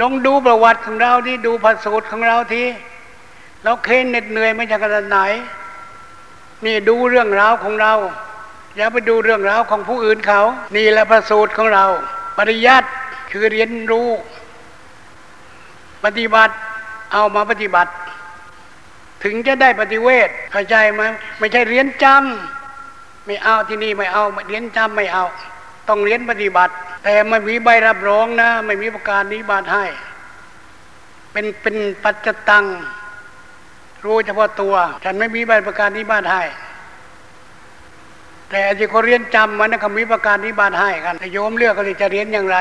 ลองดูประวัติของเราที่ดูพระสูตรของเราที เราเค้นเหน็ดเหนื่อยไม่จากขนาดไหน นี่ดูเรื่องราวของเรา อย่าไปดูเรื่องราวของผู้อื่นเขา นี่แหละพระสูตรของเรา ปริยัติคือเรียนรู้ ปฏิบัติเอามาปฏิบัติ ถึงจะได้ปฏิเวทเข้าใจไหมไม่ใช่เรียนจำไม่เอาที่นี่ไม่เอาเรียนจำไม่เอา ต้องเรียนปฏิบัติ แต่ไม่มีใบรับรองนะ ไม่มีประกาศนิบาตให้ เป็นเป็นปัจจตัง รู้เฉพาะตัว ฉันไม่มีใบประกาศนิบาตให้ แต่ที่เขาเรียนจำมันนะเขามีประกาศนิบาตให้กันโยมเลือกก็จะเรียนอย่างไร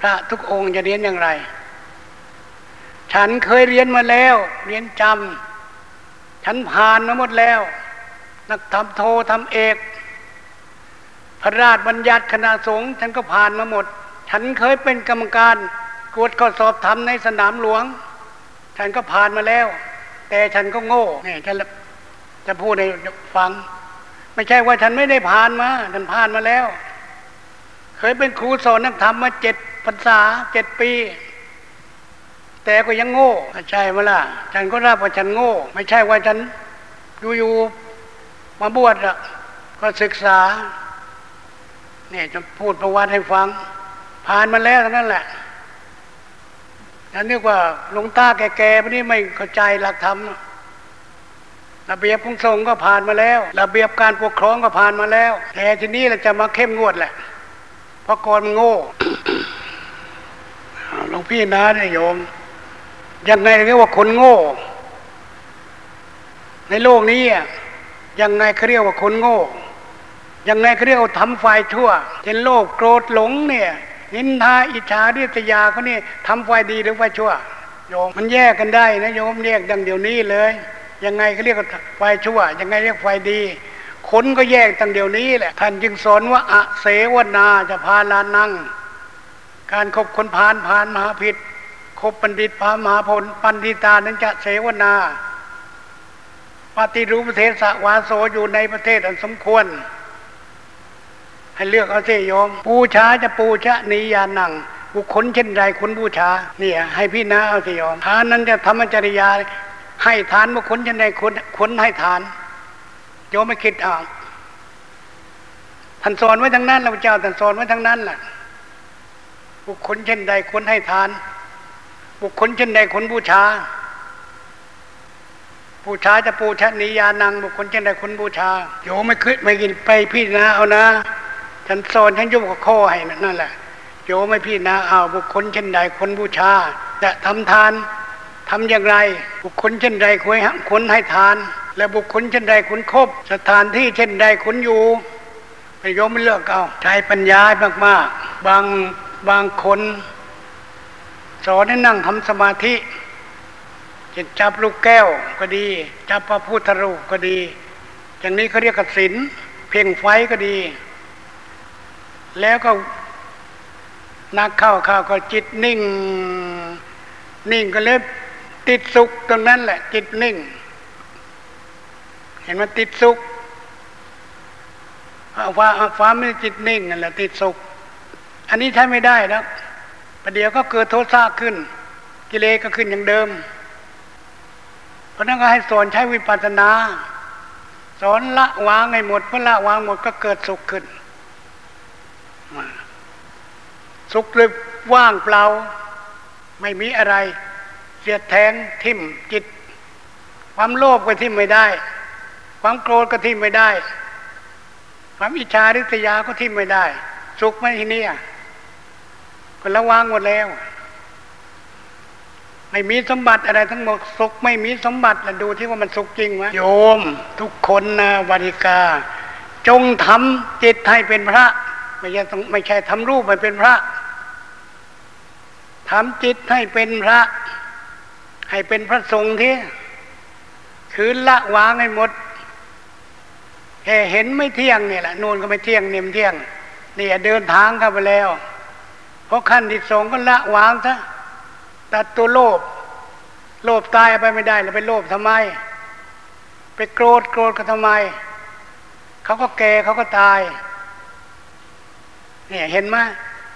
พระทุกองค์จะเรียนอย่างไร ฉันเคยเรียนมาแล้ว เรียนจำฉันผ่านมาหมดแล้ว นักธรรมโททำเอก พระราชบัญญัติคณะสงฆ์ฉันก็ผ่านมาหมด ฉันเคยเป็นกรรมการกวดข้อสอบธรรมในสนามหลวง ฉันก็ผ่านมาแล้ว แต่ฉันก็โง่เนี่ยจะจะพูดให้ฟัง ไม่ใช่ว่าฉันไม่ได้ผ่านมา ฉันผ่านมาแล้ว เคยเป็นครูสอนนักธรรมมาเจ็ดพรรษาเจ็ดปี แต่ก็ยังโง่ใช่ไหมล่ะ ฉันก็รับว่าฉันโง่ ไม่ใช่ว่าฉันอยู่ๆมาบวชอะก็ศึกษาเนี่ยจะพูดประวัติให้ฟัง ผ่านมาแล้วทั้งนั้นแหละ นั่นเรียกว่าหลวงตาแก่ๆพวกนี้ไม่เข้าใจหลักธรรมระเบียบของสงฆ์ก็ผ่านมาแล้ว ระเบียบการปกครองก็ผ่านมาแล้ว แต่ทีนี้เราจะมาเข้มงวดแหละเพราะก่อนมันโง่หลวงพี่นะเนี่ยโยมยังไงเรียกว่าคนโง่ ในโลกนี้ยังไงเขาเรียกว่าคนโง่ยังไงเขาเรียกว่าทำฝ่ายชั่วเช่นโลภโกรธหลงเนี่ย นินทาอิจฉาริษยาเขานี่ทำฝ่ายดีหรือฝ่ายชั่ว โยมมันแยกกันได้นะโยมแยกดังเดี๋ยวนี้เลย ยังไงเขาเรียกฝ่ายชั่ว ยังไงเรียกฝ่ายดีคนก็แยกตั้งเดี๋ยวนี้แหละ ท่านจึงสอนว่าอะเสวนาจะพาลานัง การคบคนพานพานมหาพิษคบบัณฑิตพามหาพลปันธิตานั้นจะเสวนา ปฏิรูปประเทศสวาโสอยู่ในประเทศอันสมควร ให้เลือกเอาเสยโยม ปูชาจะปูชะนิยานังบุคคลเช่นไรคุณบูชาเนี่ยให้พี่นาเอาเสยโยมทานนั้นจะธรรมจริยา ให้ทานบุคคลเช่นไรคนคนให้ทาน โยมไม่คิดอ่าท่านสอนไว้ทั้งนั้นเราเจ้าท่านสอนไว้ทั้งนั้นแหละบุคคลเช่นใดควรให้ทาน บุคคลเช่นใดควรบูชาบูชาจะปูชนียานังบุคคลเช่นใดควรบูชาโยไม่คิดไม่กินไปพี่นะเอานะ ฉันสอนฉันยุบกับข้อให้นั่นแหละโยไม่พี่นะเอาบุคคลเช่นใดควรบูชาจะทำทานทำอย่างไร บุคคลเช่นใดควรควรให้ทาน และบุคคลเช่นใดควรครบสถานที่เช่นใดควรอยู่ไปโยมไม่เลือกเอาใช้ปัญญามากๆ บางบางคนสอนให้นั่งทำสมาธิจะจับลูกแก้วก็ดี จับพระพุทธรูปก็ดี อย่างนี้เขาเรียกกสินเพ่งไฟก็ดี แล้วก็นักเข้าเข้าก็จิตนิ่ง นิ่งก็เลยติดสุขตรงนั้นแหละ จิตนิ่ง เห็นมันติดสุขฟ้าฟ้าไม่จิตนิ่งนั่นแหละติดสุข อันนี้ใช้ไม่ได้นะประเดี๋ยวก็เกิดโทษซาขึ้น กิเลสก็ขึ้นอย่างเดิม เพราะนั้นก็ให้สอนใช้วิปัสสนา สอนละวางให้หมดเมื่อละวางหมดก็เกิดสุขขึ้น สุขเลยว่างเปล่า ไม่มีอะไร เสียดแทงทิ่มจิต ความโลภก็ทิ่มไม่ได้ ความโกรธก็ทิ่มไม่ได้ ความอิจฉาริษยาก็ทิ่มไม่ได้ สุขไม่ที่นี่ก็ระวางหมดแล้ว ไม่มีสมบัติอะไรทั้งหมดสุขไม่มีสมบัติแล้วดูที่ว่ามันสุขจริงไหมโยม ทุกคนนะวาริกา จงทำจิตให้เป็นพระ ไม่ใช่ต้องไม่ใช่ทำรูปให้เป็นพระทำจิตให้เป็นพระ ให้เป็นพระสงฆ์ที่คืนละวางให้หมดแค่เห็นไม่เที่ยงเนี่ยแหละนูนก็ไม่เที่ยงเนี่ยมเที่ยงนี่เดินทางเข้าไปแล้วเพราะขั้นที่สองก็ละวางซะตัดตัวโลภโลภตายไปไม่ได้แล้วไปโลภทำไม ไปโกรธโกรธก็ทำไม เขาก็แก่เขาก็ตาย เนี่ยเห็นไหม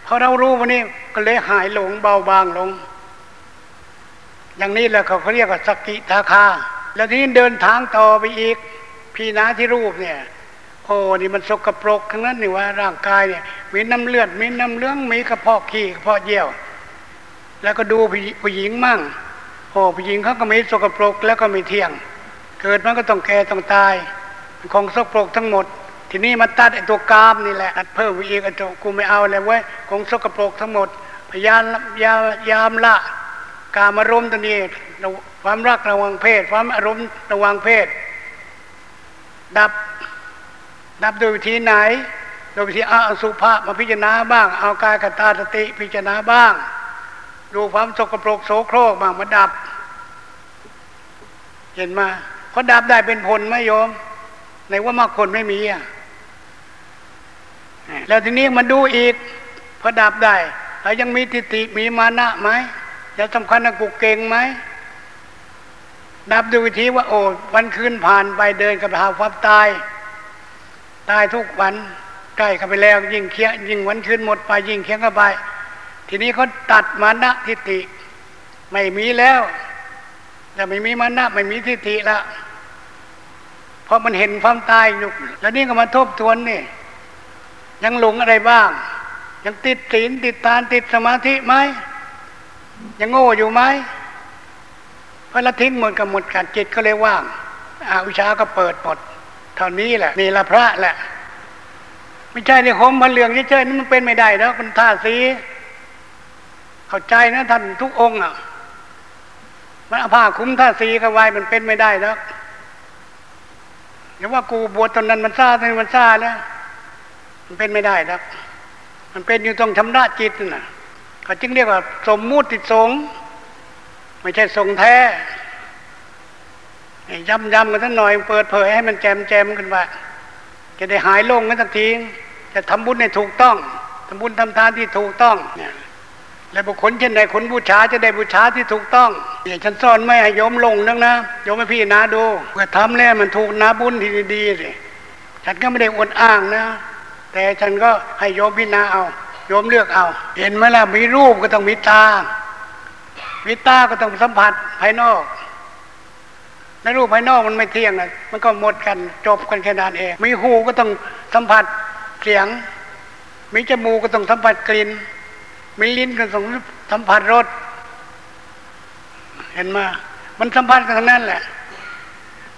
พอเรารู้วันนี้ก็เลยหายหลงเบาบางลง อย่างนี้แหละเขาเขาเรียกว่าสกิทาคา แล้วทีนี้เดินทางต่อไปอีก พี่นาที่รูปเนี่ยโอ้นี่มันสกปรกทั้งนั้นนี่ว่าร่างกายเนี่ย มีน้ำเลือดมีน้ำเลืองมีกระเพาะขี้กระเพาะเยี่ยว แล้วก็ดูผู้หญิงมั่งโอ้ผู้หญิงเขาก็มีสกปรกแล้วก็มีเที่ยง เกิดมันก็ต้องแก่ต้องตายของสกปรกทั้งหมด ทีนี้มาตัดไอ้ตัวกามนี่แหละอัดเพิ่มอีกไอ้ตัวกูไม่เอาเลยเว้ยของสกปรกทั้งหมด พยานยายามละกามารมณ์ตัวนี้ความรักระวังเพศ ความอารมณ์ระวังเพศ ดับ ดับโดยวิธีไหน โดยวิธีเอาสุภาพมาพิจารณาบ้าง เอากายกตาสติพิจารณาบ้าง ดูความสกปรกโสโครกบ้างมาดับ เห็นมาเขาดับได้เป็นผลไหมโยม ในว่ามากคนไม่มีอะ แล้วทีนี้มาดูอีกพอดับได้แล้วยังมีทิฏฐิมีมานะไหมจะสำคัญนะกูเก่งไหมนับดูวิธีว่าโอ้วันคืนผ่านไปเดินกับหาความตาย ตายทุกวันใกล้เข้าไปแล้ว ยิ่งเคียยิ่งวันคืนหมดไป ยิ่งเคียงเข้าไป ทีนี้เขาตัดมานะทิฏฐิไม่มีแล้วจะไม่มีมานะไม่มีทิฏฐิละเพราะมันเห็นความตายอยู่แล้วนี่ก็มาทบทวนนี่ ยังหลงอะไรบ้าง ยังติดศีลติดทานติดสมาธิไหมยังโง่อยู่ไหมพอละทิ้งหมดกับหมดกันจิตก็เลยว่างอาวิชาก็เปิดหมดเท่านี้แหละนี่ละพระแหละ ไม่ใช่ในหอมพันเหลืองเฉยๆนี่มันเป็นไม่ได้แล้วมันท่าสีเข้าใจนะท่านทุกองค์อะมันอาผ้าคุ้มท่าสีกันไว้มันเป็นไม่ได้แล้วอย่าว่ากูบวชตอนนั้นมันซาตอนนี้มันซาแล้ว มันเป็นไม่ได้แล้วมันเป็นอยู่ตรงชำระจิตน่ะเขาจึงเรียกว่า สมมุติสงไม่ใช่ทรงแท้ย้ำย้ำกันสักหน่อย เปิดเผยให้มันแจมแจมกันว่าจะได้หายโล่งกันสักทีจะทำบุญในถูกต้องทำบุญทำทานที่ถูกต้องและบุคคลเช่นใดคนบูชาจะได้บูชาที่ถูกต้องเนี่ยฉันสอนไม่ให้โยมลงนักนะโยมให้พี่นาดูเพื่อทำแล้วมันถูกนาบุญที่ดีๆสิฉันก็ไม่ได้อวดอ้างนะ แต่ฉันก็ให้โยมพิจารณาเอาโยมเลือกเอา เห็นไหมล่ะมีรูปก็ต้องมีตามีตาก็ต้องสัมผัสภายนอกในรูปภายนอกมันไม่เที่ยงอะมันก็หมดกันจบกันแค่นั้นเอง มีหูก็ต้องสัมผัสเสียง มีจมูกก็ต้องสัมผัสกลิ่น มีลิ้นก็ต้องสัมผัสรส เห็นมา มันสัมผัสกันทั้งนั้นแหละ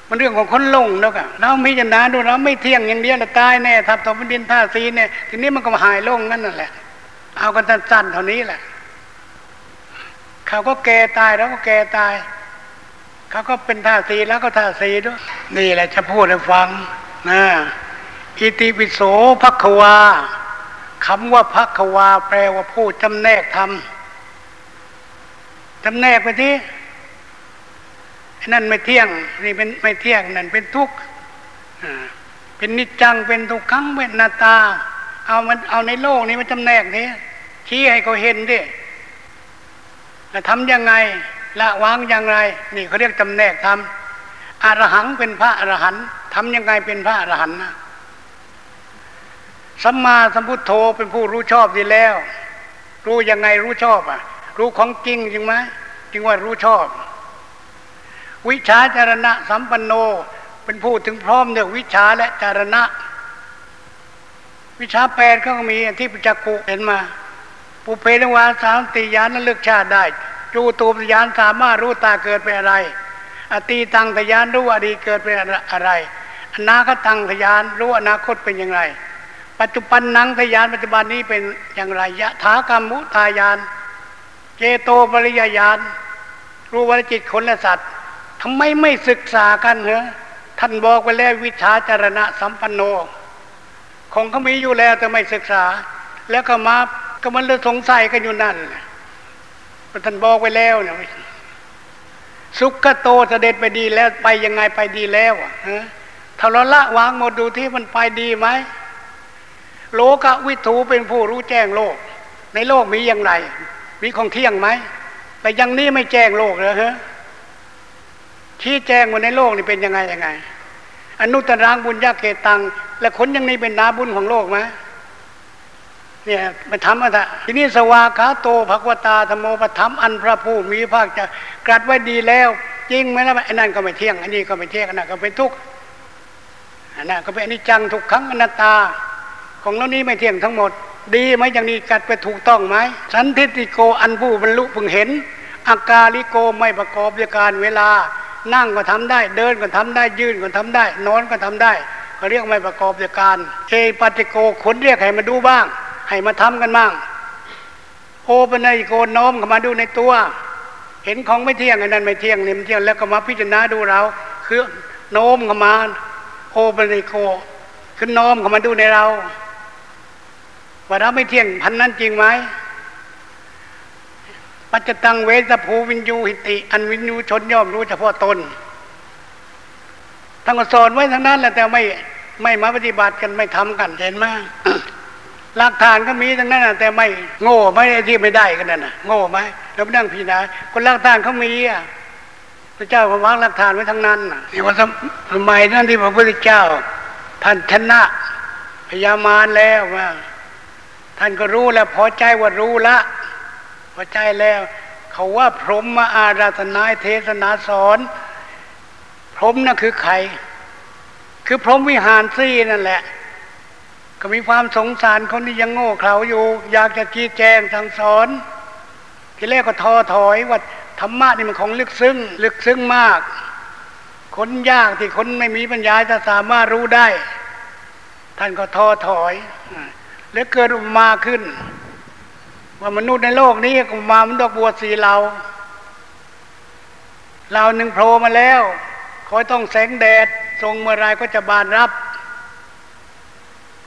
มันเรื่องของคนลงแล้วกันเรามีจนาดูเราไม่เที่ยงอย่างเดียวเราตายแน่ทับถมดินท่าซีเนี่ยทีนี้มันก็หายลงนั่นแหละ เอากันสั้นๆเท่านี้แหละ เขาก็แก่ตายแล้วก็แก่ตาย เขาก็เป็นท่าสีแล้วก็ท่าสีด้วย นี่แหละจะพูดให้ฟังนะอิติปิโสภควาคำว่าภควา แปลว่าพูดจำแนกทำจำแนกไปที่ นั่นไม่เที่ยงนี่เป็นไม่เที่ยงนั่นเป็นทุกข์เป็นนิจจังเป็นทุกขังเป็นนาตา เอามันเอาในโลกนี้มาจำแนกนี้ชี้ให้เขาเห็นดิแล้วทำยังไงละวางอย่างไร นี่เขาเรียกจำแนกทำอรหังเป็นพระอรหันต์ทำยังไงเป็นพระอรหันต์นะสัมมาสัมพุทโธเป็นผู้รู้ชอบดีแล้ว รู้ยังไงรู้ชอบอะ รู้ของจริงจริงไหมจึงว่ารู้ชอบ วิชาจารณะสัมปันโน เป็นผู้ถึงพร้อมเนี่ยวิชาและจารณะ วิชาแปดก็มีที่ปัจจกุเห็นมาปุเพนวาสามติยานนั้นเลือกชาติได้รู้ตูปยานสามารถรู้ตาเกิดเป็นอะไร อตีตังทยานรู้อดีตเกิดเป็นอะไรอนาคตังทยานรู้อนาคตเป็นอย่างไร ปัจจุบันนังทยานปัจจุบันนี้เป็นอย่างไรยะถากรรมุตายานเจโตปริยญาณรู้วรจิตคนและสัตว์ ทำไมไม่ศึกษากันเหรอท่านบอกไปแล้ววิชาจารณะสัมปันโนคงเขามีอยู่แล้วแต่ไม่ศึกษา แล้วก็มาก็มันเลยสงสัยกันอยู่นั่นท่านบอกไว้แล้วเนี่ยสุขโตเสด็จไปดีแล้วไปยังไงไปดีแล้วอะถ้าเราละวางหมดดูที่มันไปดีไหมโลกวิถูเป็นผู้รู้แจ้งโลก ในโลกมีอย่างไร มีของเที่ยงไหมแต่ยังนี้ไม่แจ้งโลกเลยฮะ ชี้แจงว่าในโลกนี่เป็นยังไงยังไง อนุตรางบุญยาเกตัง และคนยังนี้เป็นนาบุญของโลกไหมเนี่ยมาทำอะไรทีนี้สวาขาโตภควตาธโมปธรรมอันพระผู้มีภาคจะกรัดไว้ดีแล้ว จริงไหมล่ะไอ้นั่นก็ไม่เที่ยงอันนี้ก็ไม่เที่ยงอันนั้นก็เป็นทุกข์อันนั้นก็เป็นอนิจจังทุกขังอนัตตา ของเรานี้ไม่เที่ยงทั้งหมด ดีไหมอย่างนี้กัดไปถูกต้องไหมสันทิติโกอันผู้บรรลุพึงเห็น อากาลิโกไม่ประกอบด้วยการเวลา นั่งก็ทำได้ เดินก็ทำได้ ยืนก็ทำได้ นอนก็ทำได้เขาเรียกไม่ประกอบด้วยการเอปฏิโกคนเรียกให้มาดูบ้าง ให้มาทำกันบ้างโอปันโกน้อมเข้ามาดูในตัว เห็นของไม่เที่ยงอันนั้นไม่เที่ยงนี่มันเที่ยงแล้วก็มาพิจารณาดูเรา คือโน้มเข้ามาโอปันโกคือน้อมเข้ามาดูในเราว่าเราไม่เที่ยงพันนั้นจริงไหม ปัจจตังเวสภูวินยูหิติ อันวินยูชนย่อมรู้เฉพาะตนทั้งสอนไว้ทั้งนั้นแหละแต่ไม่ไม่มาปฏิบัติกันไม่ทำกันเห็นไหมหลักฐานก็มีทั้งนั้นแต่ไม่โง่ไม่ที่ไม่ได้กันนั่นโง่ไหมเราไม่นั่งพิจารณาคนหลักฐานเขามีอะพระเจ้าก็วางหลักฐานไว้ทั้งนั้นนี่ว่าสมัยนั้นที่พระพุทธเจ้า ท่านชนะพยามารแล้วว่าท่านก็รู้แล้วพอใจว่ารู้ละ พอใจแล้ว เขาว่าพรหมมาอาราธนาเทศนาสอน พรหมนั่นคือใคร คือพรหมวิหารซี่นั่นแหละ ก็มีความสงสารคนที่ยังโง่เขลาอยู่ อยากจะชี้แจงสังสอน ทีแรกก็ท้อถอยว่าธรรมะนี่มันของลึกซึ้งลึกซึ้งมาก คนยากที่คนไม่มีปัญญาจะสามารถรู้ได้ ท่านก็ท้อถอย แล้วเกิดอุมาขึ้น ว่ามนุษย์ในโลกนี้อุมามันดอกบัวสีเหลาเราหนึ่งโผล่มาแล้วคอยต้องแสงแดดทรงเมื่อไรก็จะบานรับ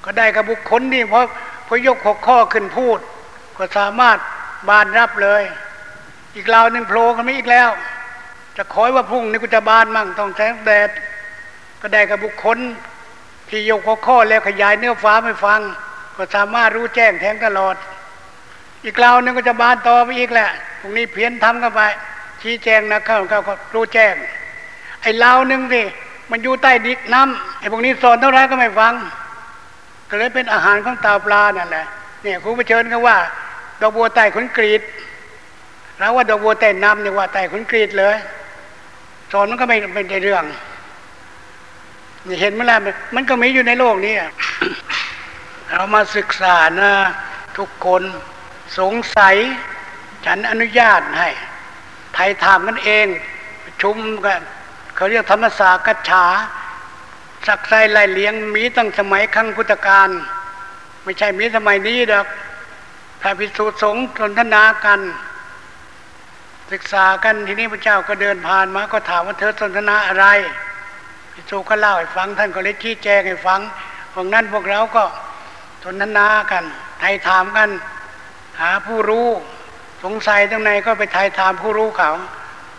ก็ได้กับบุคคลนี่เพราะพยกหกข้อขึ้นพูด ก็สามารถบานรับเลย อีกราหนึ่งโผล่กันไม่อีกแล้ว จะคอยว่าพุ่งนี่กูจะบานมั่งต้องแสงแดด ก็ได้กับบุคคล ที่ยกหกข้อแล้วขยายเนื้อฟ้าไม่ฟัง ก็สามารถรู้แจ้งแทงตลอด อีกคราวนึงก็จะบานต่อไปอีกแหละพรุ่งนี้เพี้ยนทำกันไป ชี้แจงนะเข้าเขาก็รู้แจ้ง ไอ้เรานึงสิมันอยู่ใต้ดิกน้ำไอ้พวกนี้สอนเท่าไรก็ไม่ฟัง ก็เลยเป็นอาหารของตาปลานั่นแหละเนี่ยครูไปเชิญเขาว่า ดอกบัวใต้ขนกรีดเราว่าดอกบัวใต้น้ำเนี่ยว่าใต้ขนกรีดเลย สอนมันก็ไม่ไม่ได้เรื่องนี่เห็นไหมล่ะมันก็มีอยู่ในโลกนี้เรามาศึกษานะ ทุกคน สงสัยฉันอนุญาตให้ไทยถามกันเองชุมกันเขาเรียกธรรมศาสตร์กัจฉาสักไซไล่เลี้ยงมีตั้งสมัยครั้งพุทธกาลไม่ใช่มีสมัยนี้ดอกพระภิกษุสงฆ์สนทนากัน ศึกษากันทีนี้พระเจ้าก็เดินผ่านมาก็ถามว่าเธอสนทนาอะไรภิกษุก็เล่าให้ฟังท่านก็เลยชี้แจงให้ฟังพวกนั้นพวกเราก็สนทนากันไทยถามกัน หาผู้รู้สงสัยตรงไหนก็ไปไทยถามผู้รู้เขา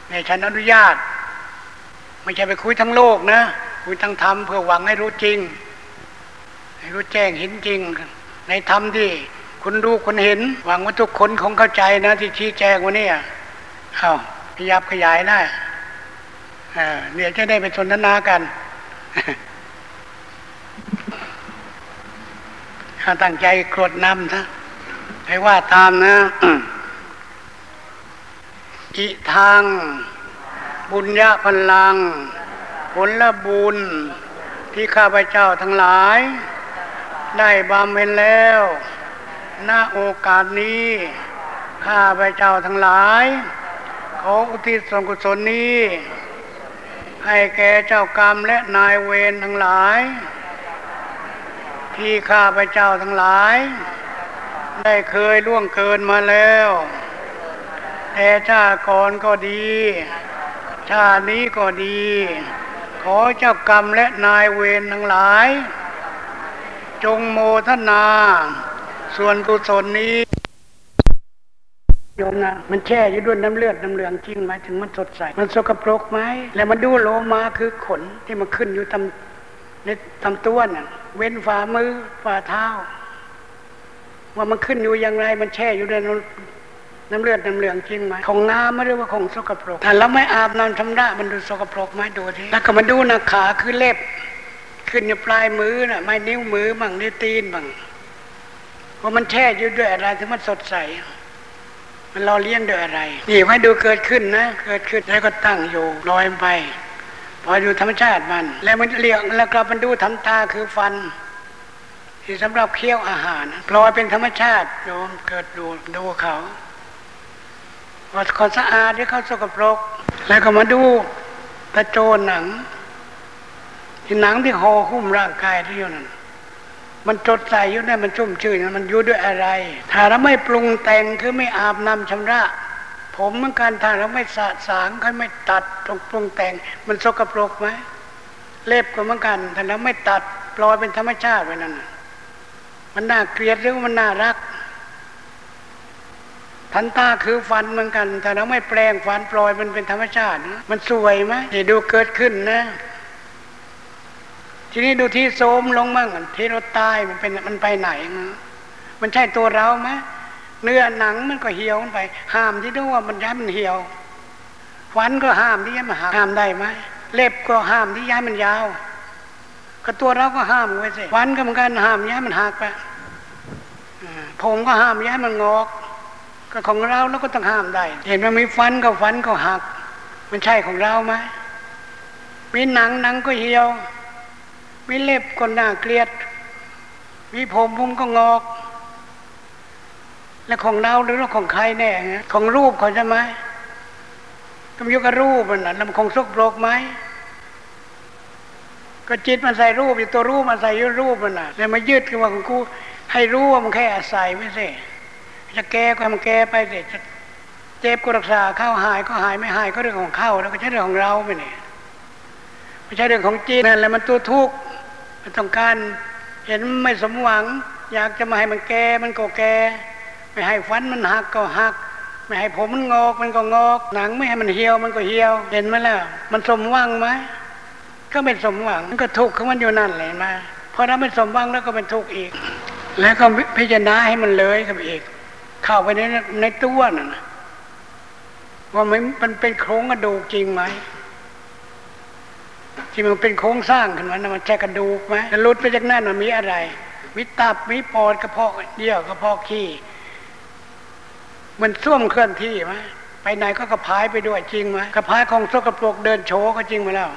เนี่ยฉันอนุญาต ไม่ใช่ไปคุยทั้งโลกนะคุยทั้งธรรมเพื่อหวังให้รู้จริง ให้รู้แจ้งเห็นจริง ในธรรมที่คุณรู้คุณเห็น หวังว่าทุกคนคงเข้าใจนะ ที่ชี้แจงวันนี้เอาขยับขยายได้เนี่ยจะได้ไปสนทนากันตั้งใจกรดนำนะ ให้ว่าตามนะอิทางบุญญาพลัง ผลละบุญที่ข้าพเจ้าทั้งหลาย ได้บำเพ็ญแล้วณโอกาสนี้ ข้าพเจ้าทั้งหลาย ขออุทิศส่วนกุศลนี้ ให้แก่เจ้ากรรมและนายเวรทั้งหลาย ที่ข้าพเจ้าทั้งหลาย ได้เคยล่วงเกินมาแล้วแต่ชาก่อนก็ดี ชาตินี้ก็ดี ขอเจ้ากรรมและนายเวรทั้งหลาย จงโมทนา ส่วนกุศลนี้โยมนะมันแช่อยู่ด้วยน้ำเลือดน้ำเหลืองจริงไหมถึงมันสดใส มันสกปรกไหมแล้วมันดูโลมาคือขนที่มันขึ้นอยู่ตำในตำตัวน่ะเว้นฝ่ามือฝ่าเท้า ว่ามันขึ้นอยู่อย่างไรมันแช่อยู่ด้วยน้ำเลือดน้ำเหลืองจริงไหมของน้ำไม่ได้ว่าของสกปรกแต่เราไม่อาบน้ำชำระมันดูสกปรกไหมดูทีแล้วก็มาดูนะขาคือเล็บ ขึ้นอยู่ปลายมือน่ะไม่นิ้วมือบังนิ้วตีนบังว่ามันแช่อยู่ด้วยอะไรถึงมันสดใส มันรอเลี้ยงด้วยอะไรนี่ให้ดูเกิดขึ้นนะเกิดขึ้นแล้วก็ตั้งอยู่ลอยไป พอดูธรรมชาติมัน แล้วมันเลี้ยงแล้วก็มันดูทำตาคือฟัน ที่สำหรับเคี้ยวอาหารปลอยเป็นธรรมชาติโยมเกิดดูดูเขาว่าเขาสะอาดหรือเขาสกปรก แล้วก็มาดูตะโจนหนัง ที่หนังที่ห่อหุ้มร่างกายที่อยู่นั่นมันจดใส่อยู่นั่นมันชุ่มชื่นมันอยู่ด้วยอะไร ถ้าเราไม่ปรุงแต่งคือไม่อาบน้ำชำระ ผมเหมือนกันถ้าเราไม่สะสางค่อไม่ตัดตรงปรุงแต่ง มันสกปรกไหมเล็บก็เหมือนกัน ถ้าเราไม่ตัดปล่อยเป็นธรรมชาติไว้นั่น มันน่าเกลียดหรือมันน่ารัก ทันตาคือฟันเหมือนกัน แต่เราไม่แปลงฟันปล่อยมันเป็นธรรมชาติ มันสวยไหมที่ดูเกิดขึ้นนะ ทีนี้ดูที่โสมลงมั่งที่เราตายมันเป็นมันไปไหนมันใช่ตัวเราไหมเนื้อหนังมันก็เหี่ยวมันไป ห้ามที่ดูว่ามันย้ายมันเหี่ยวฟันก็ห้ามที่ย้ายมันห้ามได้ไหมเล็บก็ห้ามที่ย้ายมันยาว ก็ตัวเราก็ห้ามไว้สิฟันก็เหมือนกันห้ามย้ายมันหักไปผมก็ห้ามย้ายมันงอก ก็ของเราแล้วก็ต้องห้ามได้ เห็นว่ามีฟันก็ฟันก็หัก มันใช่ของเราไหมมีหนังหนังก็เหี่ยว มีเล็บก็น่าเกลียด มีผมผมก็งอก แล้วของเราหรือของใครแน่ของรูปเขาใช่ไหมก็อยู่กับรูปมันนะมันคงสกปรกไหม ก็จิตมันใส่รูปอยู่ตัวรูปมันใส่ยู่รูปมันนะแล้วมายึดกันว่าของกูให้รู้ว่ามันแค่อาศัยไม่ใช่จะแก้ก็มันแก้ไปเด็จะเจ็บก็รักษาเข้าหายก็หายไม่หายก็เรื่องของเข้าแล้วก็ใช่เรื่องของเราไปเนี่ยไม่ใช่เรื่องของจีนนั่นแหละมันตัวทุกข์มันต้องการเห็นไม่สมหวัง อยากจะมาให้มันแก่มันก็แก่ไม่ให้ฟันมันหักก็หัก ไม่ให้ผมมันงอกมันก็งอก หนังไม่ให้มันเหี่ยวมันก็เหี่ยว เห็นไหมล่ะมันสมหวังไหม ก็เป็นสมหวังมันก็ทุกข์ของมันอยู่นั่นเลยมาพอเราไม่สมหวังแล้วก็เป็นทุกข์อีก แล้วก็พิจารณาให้มันเลยกับอีก เข้าไปในในตัวน่ะว่ามันเป็นโครงกระดูกจริงไหมที่มันเป็นโครงสร้างขึ้นมานะมันแค่กระดูกไหมแล้วลุดไปจากนั้นมันมีอะไร มีตับ มีปอดกระเพาะเยี่ยวกระเพาะขี้ มันส้วมเคลื่อนที่ไหมไปไหนก็กระพายไปด้วยจริงไหมกระพายของสกระปรกเดินโชก็จริงไหมแล้ว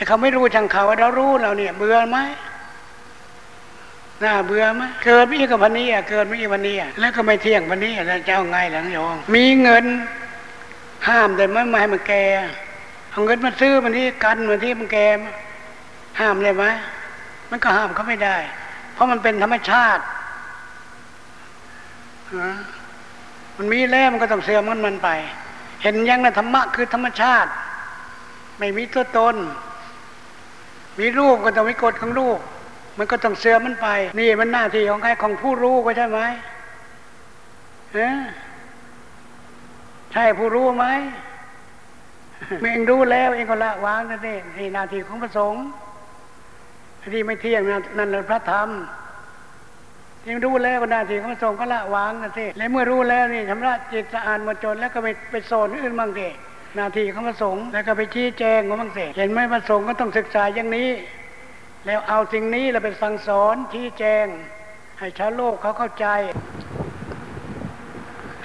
ให้เขาไม่รู้ช่างเขาเรารู้เราเนี่ย เบื่อไหมน่าเบื่อไหมเกิดไม่อีกวันนี้อะเกิดไม่อีวันนี้อะแล้วก็ไม่เที่ยงวันนี้แล้วจะเอาไงหลังโยมมีเงินห้ามแต่ไม่ให้มันแก่เอาเงินมาซื้อมันที่กันมันที่มันแก่ห้ามได้ไหมมันก็ห้ามเขาไม่ได้ เพราะมันเป็นธรรมชาติมันมีแล้วมันก็ต้องเสื่อมมันมันไป เห็นยังนะธรรมะคือธรรมชาติ ไม่มีตัวตน มีรูปก็ต้องมีกฎของรูป มันก็ต้องเสื่อมมันไป นี่มันหน้าที่ของใครของผู้รู้ก็ใช่ไหมเออใช่ผู้รู้ไหมเองรู้แล้วเองก็ละวางนั่นเองนี่หน้าที่ของพระสงฆ์ที่ไม่เที่ยงนั่นแหละพระธรรมเองรู้แล้วหน้าที่ของพระสงฆ์ก็ละวางนั่นเองและเมื่อรู้แล้วนี่ชำระจิตสะอาดหมดจนแล้วก็ไปไปโซนอื่นบ้าง สินาทีของพระสงฆ์แล้วก็ไปชี้แจงของบ้างสิเห็นไหมพระสงฆ์ก็ต้องศึกษาอย่างนี้ แล้วเอาสิ่งนี้เราไปสั่งสอนชี้แจง ให้ชาวโลกเขาเข้าใจ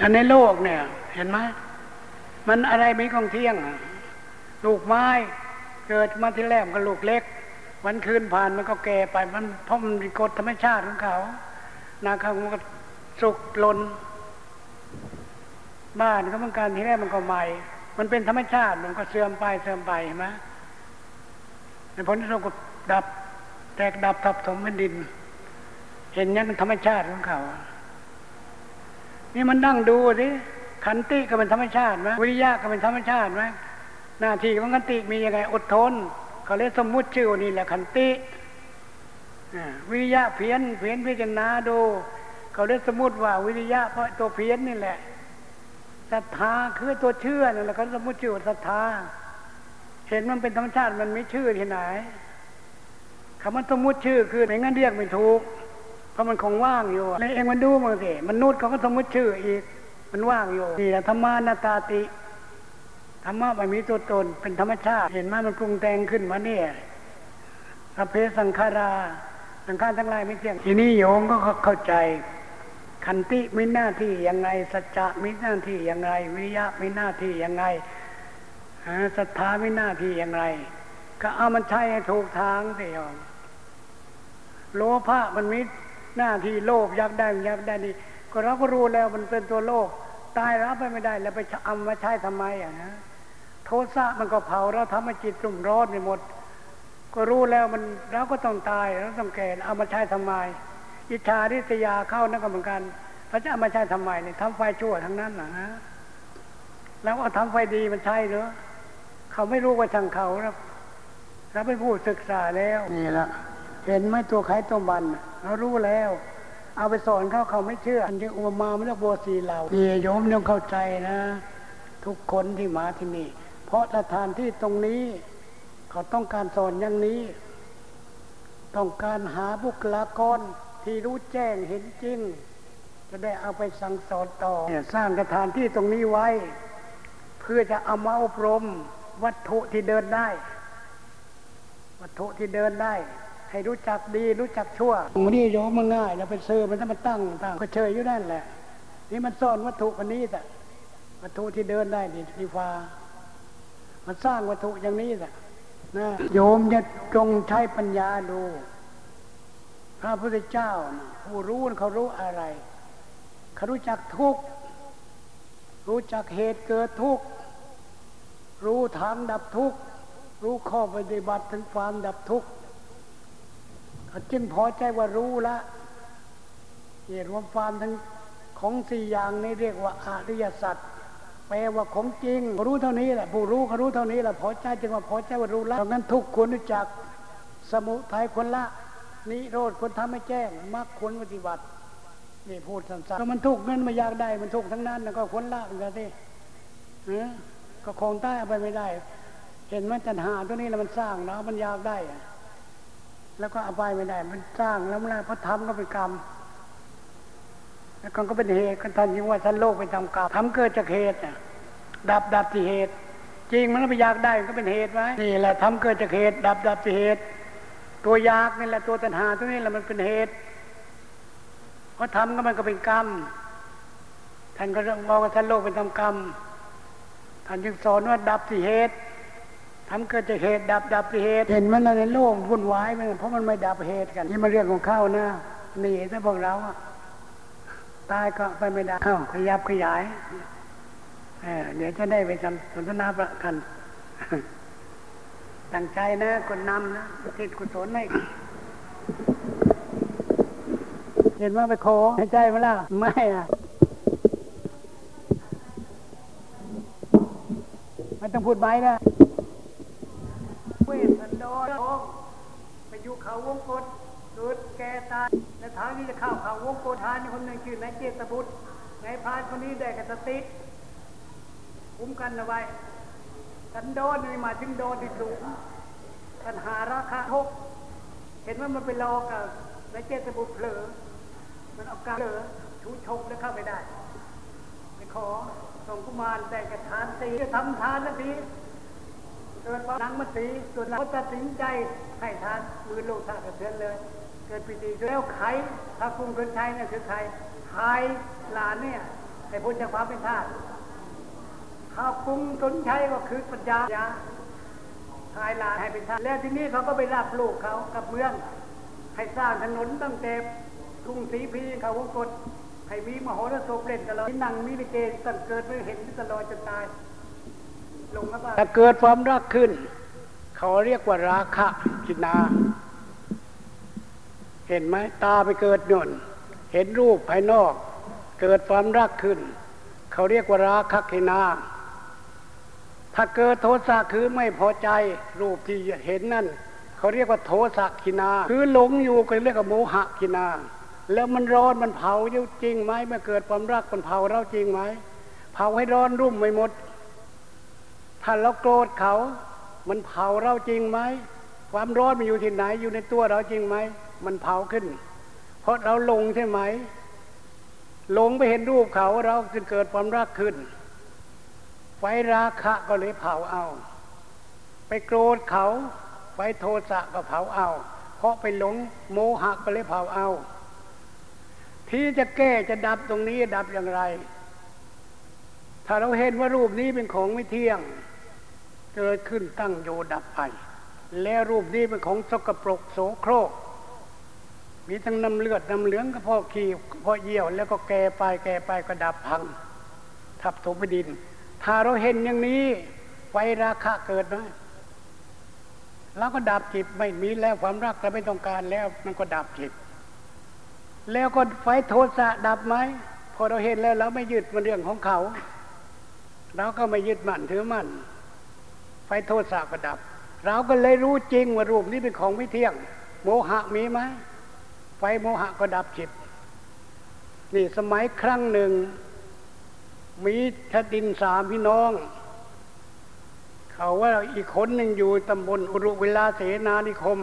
อันในโลกเนี่ย เห็นไหมมันอะไรไม่คงเที่ยง ลูกไม้เกิดมาที่แรกก็ลูกเล็ก วันคืนผ่านมันก็แก่ไปมันเพราะมันกฎธรรมชาติของเขานาคามันก็สุกลน บ้านก็เหมือนกันที่แรกมันก็ใหม่ มันเป็นธรรมชาติมันก็เสื่อมไปเสื่อมไปเห็นไหมในผลที่เราก็ดับ แตกดับทับถมแผ่นดิน เห็นยังธรรมชาติของเขา นี่มันนั่งดูสิขันติก็เป็นธรรมชาติไหมวิริยะก็เป็นธรรมชาติไหมหน้าที่ของขันติมียังไงอดทนเขาเรียกสมมุติชื่อนี่แหละขันติวิริยะเพียนเพียนพิจารณาดู เขาเรียกสมมุติว่าวิริยะเพราะตัวเพียนนี่แหละ ศรัทธาคือตัวเชื่อนั่นแหละเขาสมมติชื่อศรัทธา เห็นมันเป็นธรรมชาติมันไม่ชื่อที่ไหนคำว่าสมมติชื่อคือไม่งั้นเรียกไม่ถูก เพราะมันคงว่างอยู่แล้วเองมันดูมันสิมนุษย์เขาก็สมมติชื่ออีก มันว่างอยู่นี่แหละธรรมานาตาติธรรมะไม่มีตัวตนเป็นธรรมชาติ เห็นไหมมันปรุงแต่งขึ้นมาเนี่ยพระเพสังขาราสังขารทั้งหลายไม่เที่ยงทีนี้โยมก็เข้าใจ ขันติมีหน้าที่ยังไง สัจจะมีหน้าที่ยังไง วิยะมีหน้าที่ยังไงศรัทธามีหน้าที่ยังไง ก็เอามันใช้ให้ถูกทางสิโยมโลภะมันมีหน้าที่โลภยากได้ยากได้นี่ก็เราก็รู้แล้วมันเป็นตัวโลภตายรับไปไม่ได้ แล้วไปเอามาใช้ทำไมอะนะโทสะมันก็เผาเราทำให้จิตสุ่มร้อนไปหมด ก็รู้แล้วมันเราก็ต้องตายเราต้องแก่เอามาใช้ทำไม อิจฉาริษยาเข้านั่นก็เหมือนกันเขาจะเอามาใช้ทำไมเนี่ยทำไฟชั่วทั้งนั้นนะฮะแล้วเอาทำไฟดีมันใช่เหรอเขาไม่รู้ว่าทางเขาแล้วเราไปพูดศึกษาแล้วนี่ละเห็นไหมตัวใครตัวมันเรารู้แล้ว เอาไปสอนเขาเขาไม่เชื่ออันที่อุมาไม่ต้องโบสีเราเยโยมต้องเข้าใจนะ ทุกคนที่มาที่นี่ เพราะสถานที่ตรงนี้ เขาต้องการสอนอย่างนี้ ต้องการหาบุคลากร ที่รู้แจ้งเห็นจริง จะได้เอาไปสั่งสอนต่อ สร้างสถานที่ตรงนี้ไว้ เพื่อจะเอามาอบรมวัตถุที่เดินได้ วัตถุที่เดินได้ ให้รู้จักดีรู้จักชั่วมันนี่โยมมันง่ายเราไปซื้อมันต้องมาตั้งตั้งก็เชยอยู่นั่นแหละ นี่มันสอนวัตถุคนนี้แต่วัตถุที่เดินได้ดีทีฟ้ามันสร้างวัตถุอย่างนี้แหละนะโยมจะจงใช้ปัญญาดูพ ระพุทธเจ้านะผู้รู้เขารู้อะไร เขารู้จักทุกรู้จักเหตุเกิดทุกรู้ทางดับทุกรู้ข้อปฏิบัติถึงความดับทุกเขาจึงพอใจว่ารู้ละเหตุรวมความทั้งของสี่อย่างนี้เรียกว่าอริยสัจแปลว่าของจริง รู้เท่านี้แหละผู้รู้เขารู้เท่านี้แหละพอใจจึงว่าพอใจว่ารู้ละดังนั้นทุกควรรู้จักสมุทัยคนละ นิโรธคนทำให้แจ้งมรรคคนปฏิบัตินี่พูดสั้นๆมันทุกเงินมาอยากได้มันทุกทั้งนั้นแล้วก็คนละเหมือนกันสิก็คงใต้เอาไปไม่ได้ เห็นมันจันหาตัวนี้แล้วมันสร้างแล้วมันอยากได้แล้วก็เอาไปไม่ได้ มันสร้างแล้วมันพราะธรรมก็เป็นกรรมแล้วก็เป็นเหตุกันท่านยิ่งว่าท่านโลกเป็นทำกรรมทำเกิดจากเหตุดับดับที่เหตุ จริงมันไม่อยากได้ก็เป็นเหตุไว้นี่แหละทำเกิดจากเหตุ ดับดับที่เหตุ ตัวยากนี่แหละตัวตัณหาตัวนี้แหละมันเป็นเหตุเพราะทำก็มันก็เป็นกรรม ท่านก็มองว่าท่านโลกเป็นทำกรรม ท่านจึงสอนว่าดับที่เหตุทำเกิดจากเหตุดับดับที่เหตุ เห็นมันในโลกวุ่นวายมันเพราะมันไม่ดับเหตุกันนี่มันเรื่องของเข้านะหนีถ้าพวกเราอะตายก็ไปไม่ได้ข้าขยับขยายเเดี๋ยวจะได้ไปทำสนทนาประกัน ตั้งใจนะคนนำนะทิศกุศลให้เห็นว่าไปโคให้ใจมาแล้วไม่อะไม่ต้องพูดไปนะเวทสันโดษไปอยู่เขาวงกฏเกิดแก่ตายและทางนี้จะเข้าเขาวงกฏทานคนหนึ่งชื่อนายเจตบุตรนายพานคนนี้ได้กับสติคุ้มกันเอาไว้ สันโดษนี่มาถึงโดนที่สูงปัญหาราคาทกเห็นว่ามันเป็นโลกับนายเจตบุตรเผลอมันเอาการเผลอชูชกแล้วเข้าไปได้ไปขอส่งกุมารแต่กระทานตีจะทำทานนาทีเกิดว่านังมันตีส่วนเราตัดสินใจให้ทานมือโลกท่ากระเทือนเลย เกิดปิติแล้วไขถ้าคุ้งเกินใช้นี่ยคือใครไทยหลานเนี่ยให้พ้นจากความเป็นทาส ข้าปรุงสนใช้ก็คือปัญญาทายลาให้เป็นทาแล้วทีนี้เขาก็ไปรับลูกเขากับเมือง ให้สร้างถนนตั้งแต่กรุงศรีพีเขาวงกฏให้มีมโหรสพเล่นตลอดนั่งมีลิเกตั้งเกิดไม่เห็นตลอดจนตาย ลงแล้วถ้าเกิดความรักขึ้น เขาเรียกว่าราคะกินา เห็นไหมตาไปเกิดนนเห็นรูปภายนอก เกิดความรักขึ้น เขาเรียกว่าราคะกินา ถ้าเกิดโทสะคือไม่พอใจรูปที่เห็นนั่นเขาเรียกว่าโทสะกินา คือหลงอยู่ก็เรียกว่าโมหะกินา แล้วมันร้อนมันเผาอยู่จริงไหมเมื่อเกิดความรักมันเผาเราจริงไหมเผาให้ร้อนรุ่มไม่หมด ถ้าเราโกรธเขา มันเผาเราจริงไหมความร้อนมันอยู่ที่ไหนอยู่ในตัวเราจริงไหมมันเผาขึ้น เพราะเราหลงใช่ไหมหลงไปเห็นรูปเขาเราจึงเกิดความรักขึ้น ไฟราคะก็เลยเผาเอา ไปโกรธเขา ไฟโทสะก็เผาเอา เพราะไปหลงโมหะก็เลยเผาเอา ที่จะแก้จะดับตรงนี้ดับอย่างไร ถ้าเราเห็นว่ารูปนี้เป็นของไม่เที่ยง เกิดขึ้นตั้งโยดับไป แล้วรูปนี้เป็นของสกปรกโสโครกมีทั้งน้ำเลือดน้ำเหลืองก็พอขี้พอเยี่ยว แล้วก็แก่ไปแก่ไปก็ดับพัง ทับถมดิน ถ้าเราเห็นอย่างนี้ไฟราคะเกิดไหมเราก็ดับจิตไม่มีแล้วความรักเราไม่ต้องการแล้วมันก็ดับจิต แล้วก็ไฟโทสะดับไหมพอเราเห็นแล้วเราไม่ยึดมันเรื่องของเขาเราก็ไม่ยึดมั่นถือมั่นไฟโทสะก็ดับ เราก็เลยรู้จริงว่ารูปนี้เป็นของไม่เที่ยง โมหะมีไหมไฟโมหะก็ดับจิต นี่สมัยครั้งหนึ่ง มีทดินสามพี่น้อง เขาว่าอีกคนหนึ่งอยู่ตำบลอุรุเวลาเสนานิคม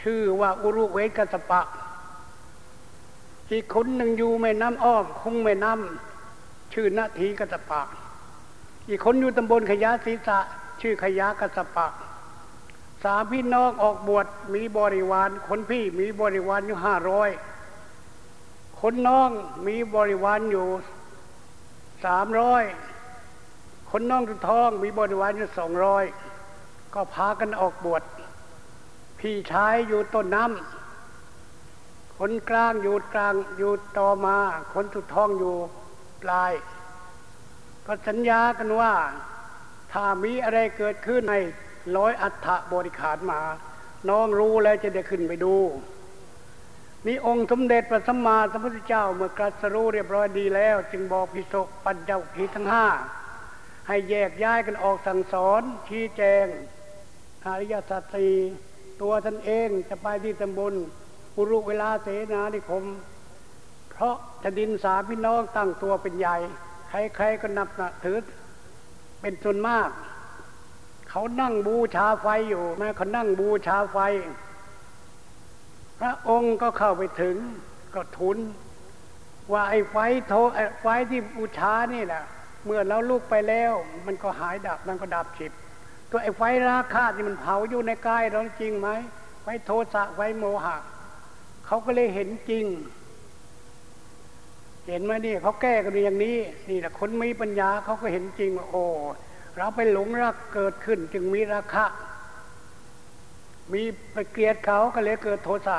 ชื่อว่าอุรุเวกัสปะ อีกคนหนึ่งอยู่แม่น้ำอ้อมคงแม่น้ำชื่อนาทีกัสปะ อีกคนอยู่ตำบลขยะศีษะชื่อขยะกัสปะสามพี่น้องออกบวชมีบริวารคนพี่มีบริวารอยู่ห้าร้อยคนน้องมีบริวารอยู่ สามร้อยคนน้องทุทองมีบริวารอยู่สองร้อยก็พากันออกบวชพี่ชายอยู่ต้นน้ำคนกลางอยู่กลางอยู่ต่อมา คนสุดท้องอยู่ปลาย ก็สัญญากันว่า ถ้ามีอะไรเกิดขึ้นในร้อยอัฐบริขารมา น้องรู้แล้วจะได้ขึ้นไปดู นี่องค์สมเด็จพระสัมมาสัมพุทธเจ้าเมื่อกรัสรู้เรียบร้อยดีแล้ว จึงบอกพิศกปัญจวัคคีย์ทั้งห้าให้แยกย้ายกันออกสั่งสอนชี้แจงอริยสัจสีตัวท่านเองจะไปที่ตำบลปุรุเวลาเสนานิคม เพราะแผ่นดินสามพี่น้องตั้งตัวเป็นใหญ่ ใครๆก็นับนะถือเป็นส่วนมาก เขานั่งบูชาไฟอยู่แม้เขานั่งบูชาไฟ พระองค์ก็เข้าไปถึงก็ทุน ว่าไอ้ไฟโทไอ้ไฟที่บูชานี่แหละเมื่อเราลุกไปแล้ว มันก็หายดับมันก็ดับฉิบตัวไอ้ไฟราคะที่มันเผาอยู่ในกายเราจริงไหมไฟโทสะไฟโมหะเขาก็เลยเห็นจริง เห็นไหมนี่เขาแก้กันอย่างนี้ นี่แหละคนมีปัญญาเขาก็เห็นจริงว่าโอ้เราไปหลงรักเกิดขึ้นจึงมีราคะ มีไปเกลียดเขาก็เลยเกิดโทสะ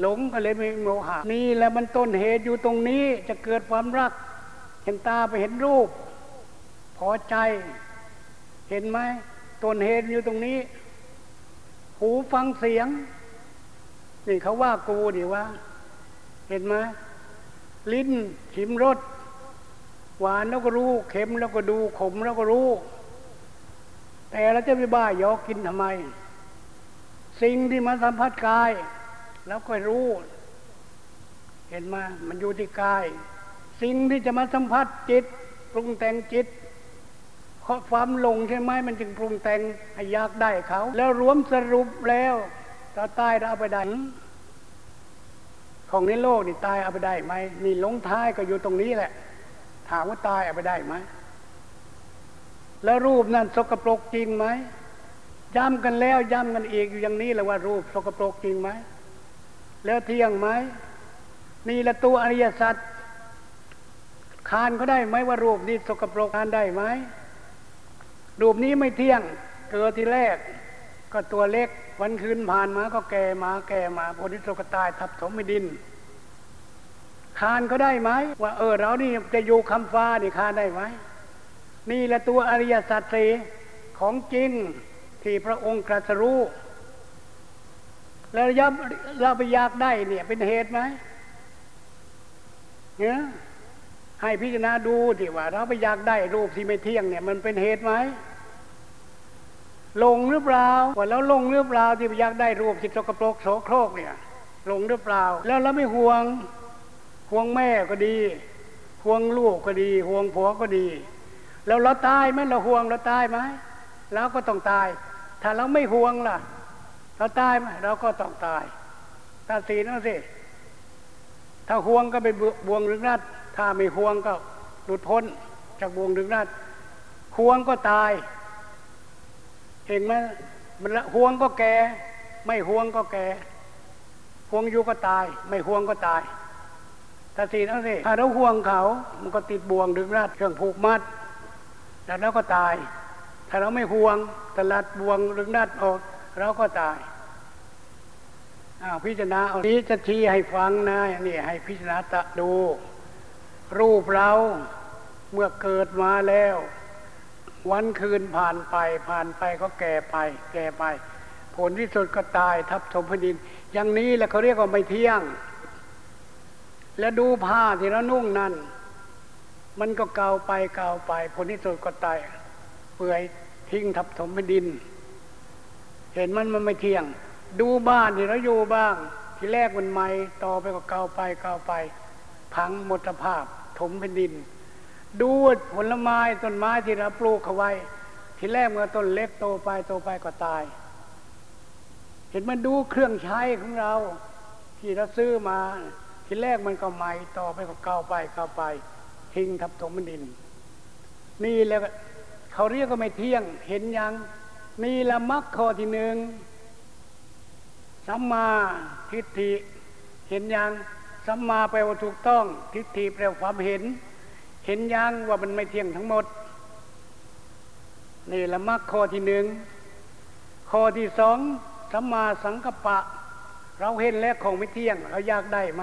หลงก็เลยมีโมหะนี่แหละมันต้นเหตุอยู่ตรงนี้จะเกิดความรัก เห็นตาไปเห็นรูป พอใจ เห็นไหมต้นเหตุอยู่ตรงนี้ หูฟังเสียง นี่เขาว่ากูดิว่า เห็นไหมลิ้นชิมรสหวานแล้วก็รู้เค็มแล้วก็ดูขมแล้วก็รู้ แต่เราจะไปบ้ายอกินทำไม สิ่งที่มาสัมผัสกาย แล้วก็รู้ เห็นไหมมันอยู่ที่กาย สิ่งที่จะมาสัมผัสจิต ปรุงแต่งจิตเพราะความหลงใช่ไหมมันจึงปรุงแต่งให้อยากได้เขา แล้วรวมสรุปแล้วเราตายเราเอาไปได้ของในโลกนี่ตายเอาไปได้ไหมนี่ลงท้ายก็อยู่ตรงนี้แหละ ถามว่าตายเอาไปได้ไหมแล้วรูปนั้นสกปรกจริงไหม ย้ำกันแล้วย้ำกันอีกอยู่อย่างนี้แหละว่ารูปสกปรกจริงไหมแล้วเที่ยงไหมนี่ละตัวอริยสัจคานเขาได้ไหมว่ารูปนี้สกปรกคานได้ไหมรูปนี้ไม่เที่ยงเกิดทีแรก ก็ตัวเล็กวันคืนผ่านมาก็แก่มาแก่มาผลที่สกตายทับถมไม่ดินคานก็ได้ไหมว่าเออเรานี่จะอยู่คำฟ้านี่คานได้ไหมนี่ละตัวอริยสัจสีของจริง ที่พระองค์ตรัสรู้ แล้วยับเราไปอยากได้เนี่ย เป็นเหตุไหมเนี่ยให้พิจารณาดูที่ว่า เราไปอยากได้รูปที่ไม่เที่ยงเนี่ย มันเป็นเหตุไหมลงหรือเปล่าว่าแล้วลงหรือเปล่าที่ไปอยากได้รูปที่สกปรกโสโครกเนี่ยลงหรือเปล่า แล้วเราไม่ห่วงห่วงแม่ก็ดีห่วงลูกก็ดีห่วงผัวก็ดี แล้วเราตายไหมเราห่วงเราตายไหมเราก็ต้องตาย ถ้าเราไม่ห่วงล่ะ เราตายไหมเราก็ต้องตายตาสีนั่นสิถ้าห่วงก็ไปบวงรึงนัด ถ้าไม่ห่วงก็หลุดพ้นจากบวงรึงนัดห่วงก็ตายเห็นไหมมันละห่วงก็แก่ไม่ห่วงก็แก่ห่วงอยู่ก็ตาย ไม่ห่วงก็ตายตาสีนั่นสิถ้าเราห่วงเขา มันก็ติดบ่วงดึงรัดเครื่องผูกมัด แล้วเราก็ตาย ถ้าเราไม่ห่วงตลัดบวงดึงรัดออก เราก็ตายอาพิจารณาเอานี้จะชี้ให้ฟังนะนี่ให้พิจารณาตะดู รูปเราเมื่อเกิดมาแล้ว วันคืนผ่านไป ผ่านไปก็แก่ไป แก่ไป ผลที่สุดก็ตายทับถมแผ่นดิน อย่างนี้แหละเขาเรียกว่าไม่เที่ยง แล้วดูผ้าที่เรานุ่งนั่นมันก็เก่าไปเก่าไป ผลที่สุดก็ตายเปื่อย ทิ้งทับถมแผ่นดิน เห็นมันมันไม่เที่ยง ดูบ้านที่เราอยู่บ้าง ที่แรกมันใหม่ต่อไปก็เก่าไปเก่าไป พังหมดสภาพ ถมแผ่นดิน ดูผลไม้ต้นไม้ที่เราปลูกเขาไว้ ที่แรกเมื่อต้นเล็กโตไปโตไปก็ตาย เห็นมันดูเครื่องใช้ของเรา ที่เราซื้อมาที่แรกมันก็ใหม่ต่อไปก็เก่าไปเก่าไป ทิ้งทับถมแผ่นดิน นี่แล้ว เขาเรียกก็ไม่เที่ยง เห็นยังนี่ละมักข้อที่หนึ่งสัมมาทิฏฐิเห็นยังสัมมาแปลว่าถูกต้อง ทิฏฐิแปลว่าความเห็น เห็นยังว่ามันไม่เที่ยงทั้งหมดนี่ละมักข้อที่หนึ่งข้อที่สองสัมมาสังกัปปะ เราเห็นแล้วของไม่เที่ยง เราอยากได้มา